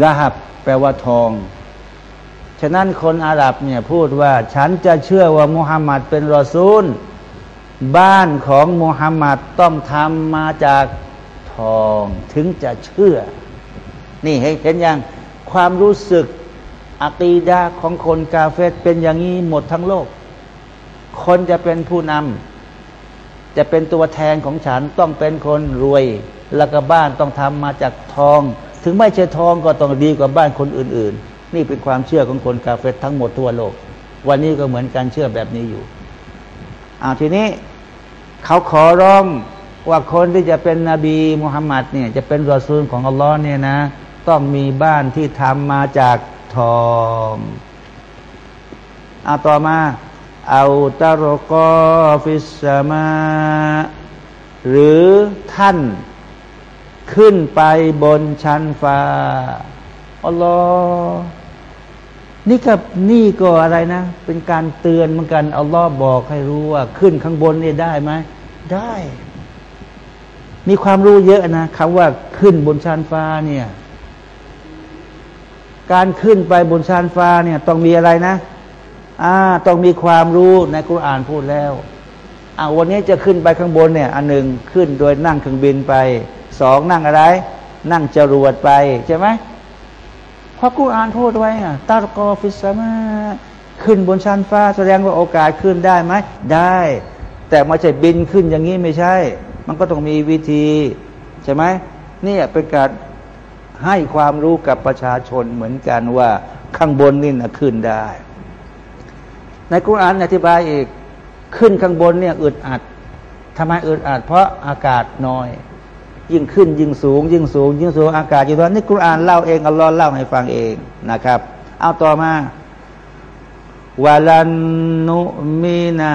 ซาฮับแปลว่าทอง ฉะนั้นคนอาหรับเนี่ยพูดว่า ฉันจะเชื่อว่ามุฮัมมัดเป็นรอซูล บ้านของมุฮัมมัดต้องทำมาจากทองถึงจะเชื่อ นี่เห็นยังความรู้สึกอัตีดาของคนกาเฟตเป็นอย่างนี้หมดทั้งโลก คนจะเป็นผู้นำจะเป็นตัวแทนของฉันต้องเป็นคนรวย แล้วก็บ้านต้องทำมาจากทอง ถึงไม่ใช่ทองก็ต้องดีกว่าบ้านคนอื่น ๆ นี่เป็นความเชื่อของคนกาเฟตทั้งหมดทั่วโลก วันนี้ก็เหมือนการเชื่อแบบนี้อยู่อาทีนี้เขาขอร้องว่าคนที่จะเป็นนบีมุฮัมมัดเนี่ยจะเป็นรอซูลของอัลลอฮ์เนี่ยนะ ต้องมีบ้านที่ทำมาจากทองเอาต่อมาเอาตารกอฟิสมาหรือท่านขึ้นไปบนชั้นฟ้าอัลลอฮ์นี่กับนี่ก็อะไรนะ เป็นการเตือนเหมือนกันอัลลอฮ์บอกให้รู้ว่า ขึ้นข้างบนนี่ได้ไหมได้ มีความรู้เยอะนะคำว่าขึ้นบนชานฟ้าเนี่ย การขึ้นไปบนชานฟ้าเนี่ยต้องมีอะไรนะอ่าต้องมีความรู้ในคุรานพูดแล้วอ่าวันนี้จะขึ้นไปข้างบนเนี่ย อันหนึ่งขึ้นโดยนั่งเครื่องบินไปสองนั่งอะไร นั่งจรวดไปใช่ไหมเพราะกุรอานพูดไว้อะตารกอฟิสมาขึ้นบนชั้นฟ้าแสดงว่าโอกาสขึ้นได้ไหมได้ แต่ไม่ใช่บินขึ้นอย่างนี้ไม่ใช่ มันก็ต้องมีวิธี ใช่ไหมนี่เป็นการ ให้ความรู้กับประชาชนเหมือนกันว่าข้างบนนี่นะขึ้นได้ ในกุรอานอธิบายอีกขึ้นข้างบนเนี่ยอึดอัดทำไมอึดอัดเพราะอากาศน้อย ยิ่งขึ้นยิ่งสูง ยิ่งสูง ยิ่งสูงอากาศอยู่ตอนนี้กุรอานเล่าเองอัลลอฮ์เล่าให้ฟังเองนะครับ เอาต่อมาวาลันนุมินา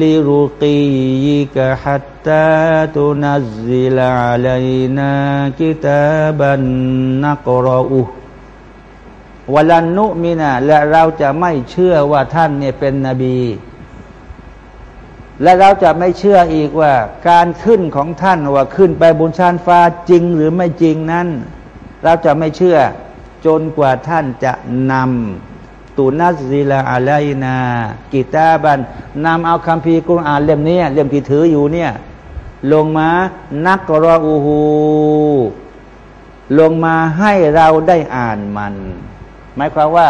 ลิรุกียิกะฮัต ตาตุนัซซิลอาลัยนากิตาบันนักรออุวลันนุมินาและเราจะไม่เชื่อว่าท่านเนี่ยเป็นนบี และเราจะไม่เชื่ออีกว่า การขึ้นของท่านว่าขึ้นไปบนชานฟ้าจริงหรือไม่จริงนั้น เราจะไม่เชื่อจนกว่าท่านจะนำตุนัสซิลาอะไลนา กิตาบันนำเอาคำพีกุรอานเล่มนี้เล่มที่ถืออยู่เนี่ย ลงมานักรออูฮูลงมาให้เราได้อ่านมัน หมายความว่า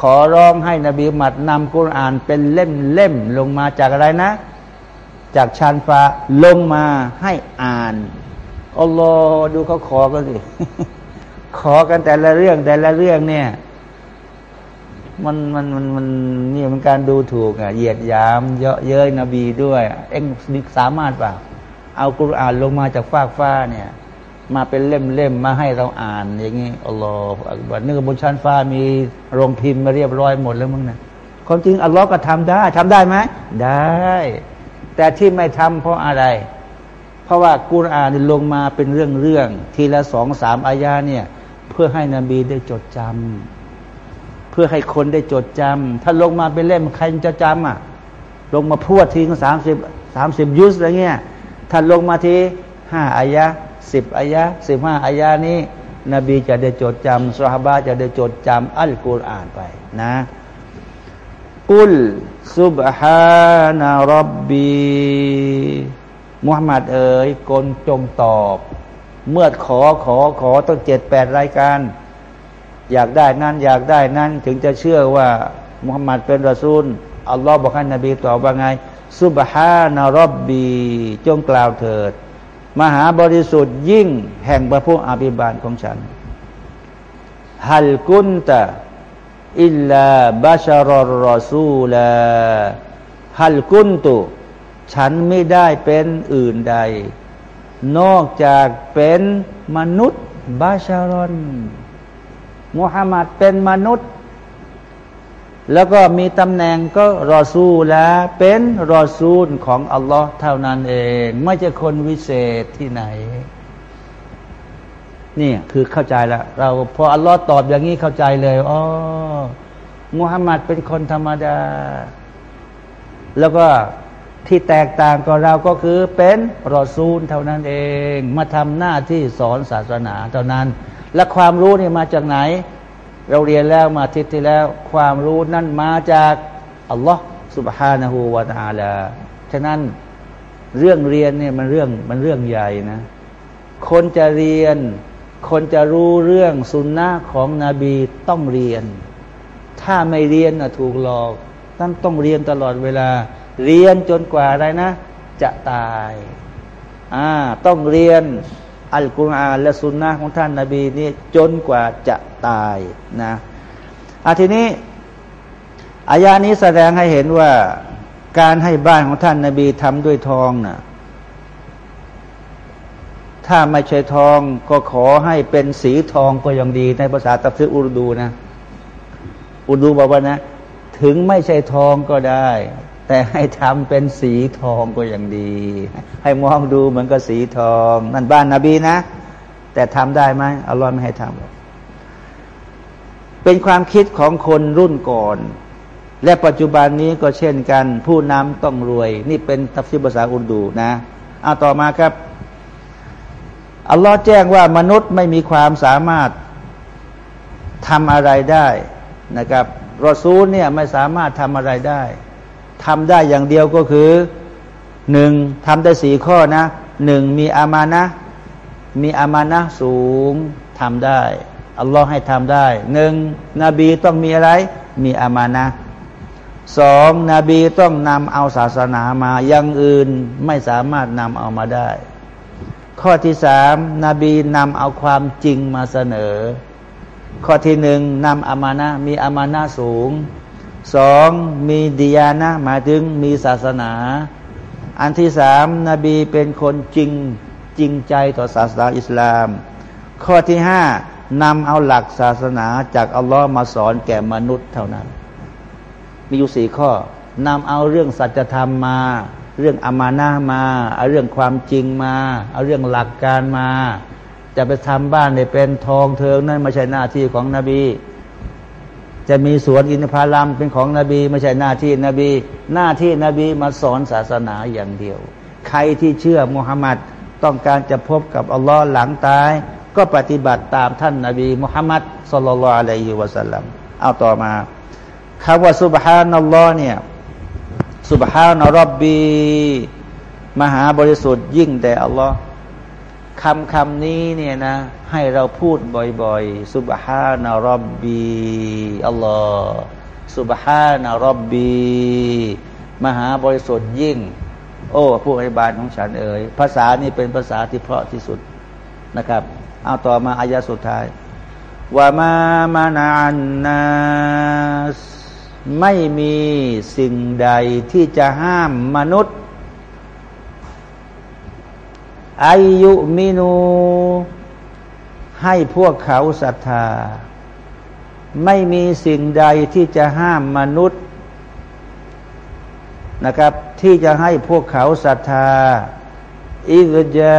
ขอร้องให้นบีหมัดนำกุรอานเป็นเล่มเล่มลงมาจากอะไรนะ จากชานฟ้าลงมาให้อ่านอัลลอฮ์ดูเขาขอกันสิขอกันแต่ละเรื่องแต่ละเรื่องเนี่ยมันมันมันมันนี่มันการดูถูกอะเหยียดยาม เยอะเย้ยนบีด้วย เอ็งสามารถเปล่า เอากุรอานลงมาจากฟากฟ้าเนี่ย มาเป็นเล่มๆมาให้เราอ่านอย่างนี้อัลลอฮฺอักบัรนึกบนชั้นฟ้ามีโรงพิมพ์มาเรียบร้อยหมดแล้วมึงนะความจริงอัลลอฮ์ก็ทำได้ทำได้ไหมได้ แต่ที่ไม่ทำเพราะอะไร เพราะว่ากุรอานลงมาเป็นเรื่องๆทีละสองสามอายาเนี่ย เพื่อให้นบีได้จดจำเพื่อให้คนได้จดจำถ้าลงมาเป็นเล่มใครจะจำอะ ลงมาพูดทิ้งสามสิบสามสิบยุสอะไรเงี้ย ถ้าลงมาทีห้าอายะสิบอายะสิบห้าอายะนี้ นบีจะได้จดจำสฮาบะจะได้จดจำอัลกุรอานไปนะกุลซุบฮานารับบีมุฮัมมัดเอ๋ยกลจงตอบ เมื่อขอขอขอต้องเจ็ดแปดรายการ อยากได้นั้นอยากได้นั้นถึงจะเชื่อว่า มุฮัมมัดเป็นรอซูล อัลลอฮ์บอกให้นบีตอบว่าไง ซุบฮานารบบีจงกล่าวเถิด มหาบริสุทธิ์ยิ่งแห่งพระผู้อภิบาลของฉันฮัลกุนตะอิลลาบาชารอรอซูลาฮัลกุนตุฉันไม่ได้เป็นอื่นใด นอกจากเป็นมนุษย์บาชารอนมุฮัมมัดเป็นมนุษย์ แล้วก็มีตำแหน่งก็รอซูละเป็นรอซูลของอัลลอฮ์เท่านั้นเอง ไม่ใช่คนวิเศษที่ไหนนี่คือเข้าใจแล้วเราพออัลลอฮ์ตอบอย่างนี้เข้าใจเลยอ๋อมุฮัมมัดเป็นคนธรรมดา แล้วก็ที่แตกต่างกับเราก็คือเป็นรอซูลเท่านั้นเอง มาทำหน้าที่สอนศาสนาเท่านั้น และความรู้นี่มาจากไหน เราเรียนแล้วมาทิตย์ที่แล้ว ความรู้นั่นมาจากอัลลอฮ์สุบฮานะฮูวาตาลาฉะนั้นเรื่องเรียนเนี่ยมันเรื่องมันเรื่องใหญ่นะ คนจะเรียน คนจะรู้เรื่องสุนนะของนบีต้องเรียน ถ้าไม่เรียนนะถูกหลอกต้องต้องเรียนตลอดเวลา เรียนจนกว่าอะไรนะ จะตายอ่าต้องเรียน อัลกุรอานและสุนนะของท่านนาบีนี่จนกว่าจะตายนะอาทีนี้อายานี้แสดงให้เห็นว่าการให้บ้านของท่านนาบีทำด้วยทองนะ่ะถ้าไม่ใช่ทองก็ขอให้เป็นสีทองก็ยังดีในภาษาตัฟซีอุรดูนะ อุรดูบอกว่านะ ถึงไม่ใช่ทองก็ได้ แต่ให้ทำเป็นสีทองก็ยังดี ให้มองดูเหมือนกับสีทองนั่นบ้านนาบีนะ แต่ทำได้ไหมอัลลอฮ์ไม่ให้ทำเป็นความคิดของคนรุ่นก่อน และปัจจุบันนี้ก็เช่นกัน ผู้นำต้องรวย นี่เป็นทัฟซีภาษาอุรดูนะเอาต่อมาครับ อัลลอฮ์แจ้งว่ามนุษย์ไม่มีความสามารถทำอะไรได้นะครับรอซูลเนี่ยไม่สามารถทำอะไรได้ ทำได้อย่างเดียวก็คือหนึ่งทำได้สี่ข้อนะหนึ่งมีอามานะ มีอามานะสูงทำได้ อัลลอฮ์ให้ทำได้หนึ่งนบีต้องมีอะไร มีอามานะสองนบีต้องนำเอาศาสนามาอย่างอื่นไม่สามารถนำเอามาได้ ข้อที่สามนบีนำเอาความจริงมาเสนอ ข้อที่หนึ่งนำอามานะมีอามานะสูง สองมีดิยานะหมายถึงมีศาสนา อันที่สามนบีเป็นคนจริงจริงใจต่อศาสนาอิสลาม ข้อที่ห้านำเอาหลักศาสนาจากอัลลอฮ์มาสอนแก่มนุษย์เท่านั้น มีอยู่สี่ข้อนำเอาเรื่องสัจธรรมมา เรื่องอามานะมาเอาเรื่องความจริงมา เอาเรื่องหลักการมา จะไปทำบ้านเนี่ยเป็นทองเทิงนั่นไม่ใช่หน้าที่ของนบี จะมีสวนอินทผลัมเป็นของนบีไม่ใช่หน้าที่นบี หน้าที่นบีมาสอนศาสนาอย่างเดียว ใครที่เชื่อมุฮัมมัดต้องการจะพบกับอัลลอฮ์หลังตาย ก็ปฏิบัติตามท่านนบีมุฮัมมัดสุลลัลอะลัยฮิวะสัลลัมเอาต่อมาคำว่าสุบฮานัลลอฮ์เนี่ยสุบฮานรับบี มหาบริสุทธิ์ยิ่งแต่อัลลอฮ์ คำคำนี้เนี่ยนะ ให้เราพูดบ่อยๆสุบฮานารับบีอัลลอฮ์สุบฮานารับบีมหาบริสุทธิ์ยิ่ง โอ้ผู้อิบานของฉันเอ๋ยภาษานี่เป็นภาษาที่เพราะที่สุดนะครับ เอาต่อมาอายะสุดท้ายว่ามามานานาสไม่มีสิ่งใดที่จะห้ามมนุษย์ อายุมินู ให้พวกเขาศรัทธา ไม่มีสิ่งใดที่จะห้ามมนุษย์นะครับ ที่จะให้พวกเขาศรัทธาอิกจา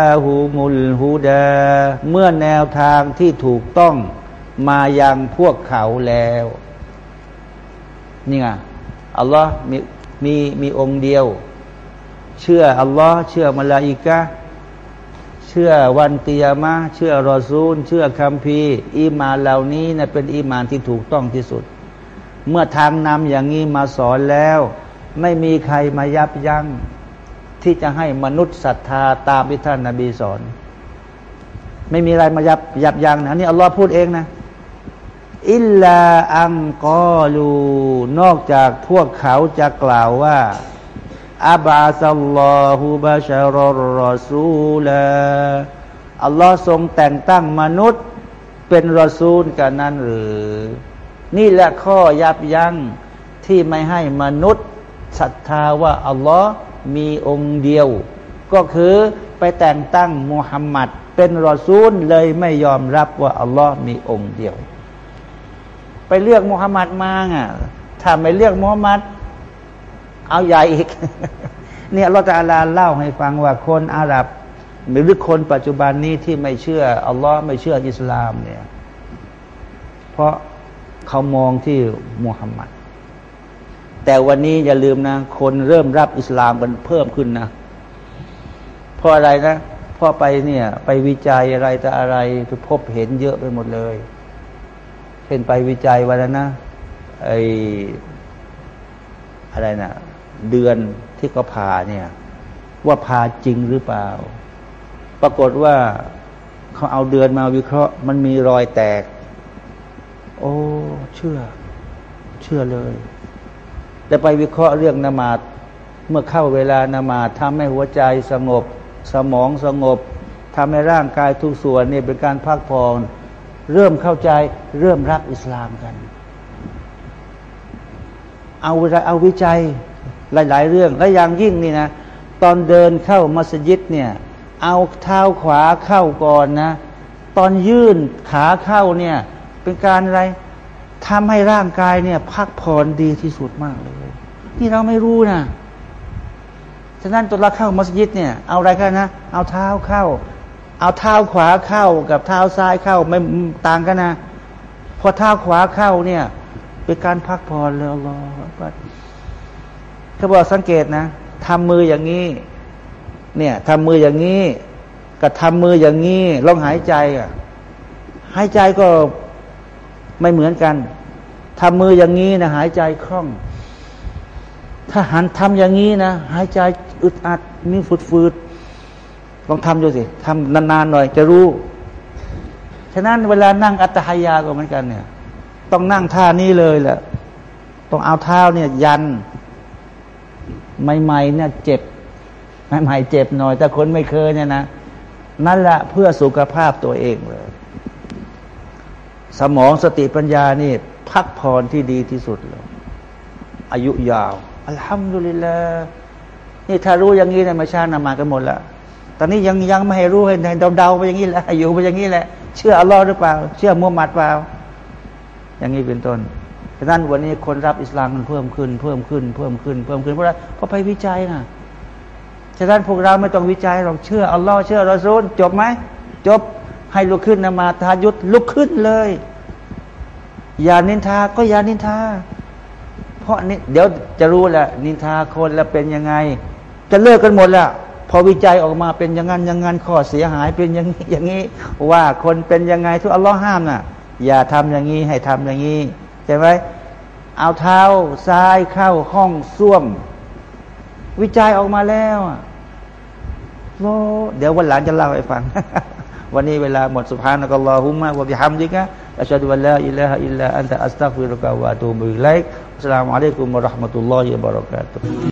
อาหูมุลฮูดา เมื่อแนวทางที่ถูกต้องมายังพวกเขาแล้ว นี่ไงอัลลอฮ์มีมีมีองค์เดียว เชื่ออัลลอฮ์เชื่อมลาอิกะเชื่อวันเตียมะเชื่อรอซูล เชื่อคัมภีร์อีมานเหล่านี้นะเป็นอีมานที่ถูกต้องที่สุด เมื่อทางนำอย่างนี้มาสอนแล้ว ไม่มีใครมายับยัง้งที่จะให้มนุษย์ศรัทธาตามที่ท่านนาบีสอน ไม่มีอะไรมายับยับยั้งนะนี่อัลลอฮ์พูดเองนะอิลลาอังกอลูนอกจากพวกเขาจะกล่าวว่า อับาซัลลอฮุบะชารอรอซูลาอัลลอฮ์ทรงแต่งตั้งมนุษย์เป็นรอซูลกันนั้นหรือ นี่แหละข้อยับยั้งที่ไม่ให้มนุษย์ศรัทธาว่าอัลลอฮ์มีองค์เดียว ก็คือไปแต่งตั้งมุฮัมมัดเป็นรอซูลเลยไม่ยอมรับว่าอัลลอฮ์มีองค์เดียว ไปเลือกมุฮัมมัดมาอะถ้าไม่เลือกมุฮัมมัด เอาใหญ่อีก เนี่ยเราจะอาลาเล่าให้ฟังว่าคนอาหรับหรือคนปัจจุบันนี้ที่ไม่เชื่ออัลลอฮ์ไม่เชื่ออิสลามเนี่ย เพราะเขามองที่มุฮัมมัดแต่วันนี้อย่าลืมนะ คนเริ่มรับอิสลามกันเพิ่มขึ้นนะเพราะอะไรนะเพราะไปเนี่ย ไปวิจัยอะไรแต่อะไรไปพบเห็นเยอะไปหมดเลย เช่นไปวิจัยวันนั้นนะไออะไรนะ เดือนที่เขาผ่าเนี่ย ว่าผ่าจริงหรือเปล่า ปรากฏว่าเขาเอาเดือนมาวิเคราะห์ มันมีรอยแตก โอ้เชื่อ เชื่อเลยแต่ไปวิเคราะห์เรื่องนมาดเมื่อเข้าเวลานมาดทำให้หัวใจสงบ สมองสงบทำให้ร่างกายทุกส่วนเนี่ยเป็นการพักผ่อนเริ่มเข้าใจเริ่มรักอิสลามกัน เอาเอาวิจัย หลาย ๆ เรื่องและอย่างยิ่งนี่นะตอนเดินเข้ามัสยิดเนี่ยเอาเท้าขวาเข้าก่อนนะ ตอนยื่นขาเข้าเนี่ยเป็นการอะไรทำให้ร่างกายเนี่ยพักผ่อนดีที่สุดมากเลย นี่เราไม่รู้นะฉะนั้นตัวเราเข้ามัสยิดเนี่ยเอาอะไรกันนะเอาเท้าเข้า เอาเท้าขวาเข้ากับเท้าซ้ายเข้าไม่ต่างกันนะพอเท้าขวาเข้าเนี่ยเป็นการพักผ่อนเลยรอ เขาบอกสังเกตนะทำมืออย่างนี้ เนี่ยทำมืออย่างนี้กับทำมืออย่างนี้ลองหายใจอะหายใจก็ไม่เหมือนกันทำมืออย่างนี้นะหายใจคล่อง ถ้าหันทำอย่างนี้นะหายใจอึดอัดมีฝืดฝืดลองทำดูสิทำนานๆหน่อย จะรู้ ฉะนั้นเวลานั่งอัตหายาก็เหมือนกันเนี่ย ต้องนั่งท่านี้เลยแหละต้องเอาเท้าเนี่ย ยัน ใหม่ๆเนี่ยเจ็บใหม่ๆเจ็บหน่อย แต่คนไม่เคยเนี่ยนะ นั่นแหละเพื่อสุขภาพตัวเองเลย สมองสติปัญญานี่ พักผ่อนที่ดีที่สุดเลยอายุยาว อัลฮัมดุลิลละนี่ถ้ารู้อย่างนี้เนี่ยมาชานามากันหมดแล้วตอนนี้ยังยังไม่ให้รู้ให้เดาๆไปอย่างนี้แหละอยู่ไปอย่างนี้แหละ เชื่ออัลลอฮ์หรือเปล่า เชื่อมุฮัมมัดเปล่า อย่างนี้เป็นต้น ฉะนั้นวันนี้คนรับอิสลามมันเพิ่มขึ้น เพิ่มขึ้น เพิ่มขึ้น เพิ่มขึ้นเพราะอะไรเพราะไปวิจัยนะฉะนั้นพวกเราไม่ต้องวิจัยเราเชื่ออัลลอฮ์เชื่อรอซูลจบไหมจบให้ลุกขึ้นนมาทายุดลุกขึ้นเลย อย่านินทาก็อย่านินทา เพราะนี่เดี๋ยวจะรู้แหละนินทาคนแล้วเป็นยังไง จะเลิกกันหมดแล้วพอวิจัยออกมาเป็นอย่างนั้นอย่างนั้นข้อเสียหายเป็นอย่างนี้อย่างนี้ ว่าคนเป็นยังไงทุกอัลลอฮ์ห้ามน่ะ อย่าทำอย่างนี้ให้ทำอย่างนี้ ใช่ไหมเอาเท้าซ้ายเข้าห้องส้วม วิจัยออกมาแล้วโลเดี๋ยววันหลังจะเล่าให้ฟัง วันนี้เวลาหมดสุภาพนะกอัลลอฮุมะวะบิฮัมดิกะอัชฮะดุวัลลาอิลาฮะอิลลาอันตะอัสตัฟิรุกะวะตูมุอิลัยกอัสสลามุอะลัยกุมะราะห์มะตุลลอฮิวะบะเราะกาตุฮ์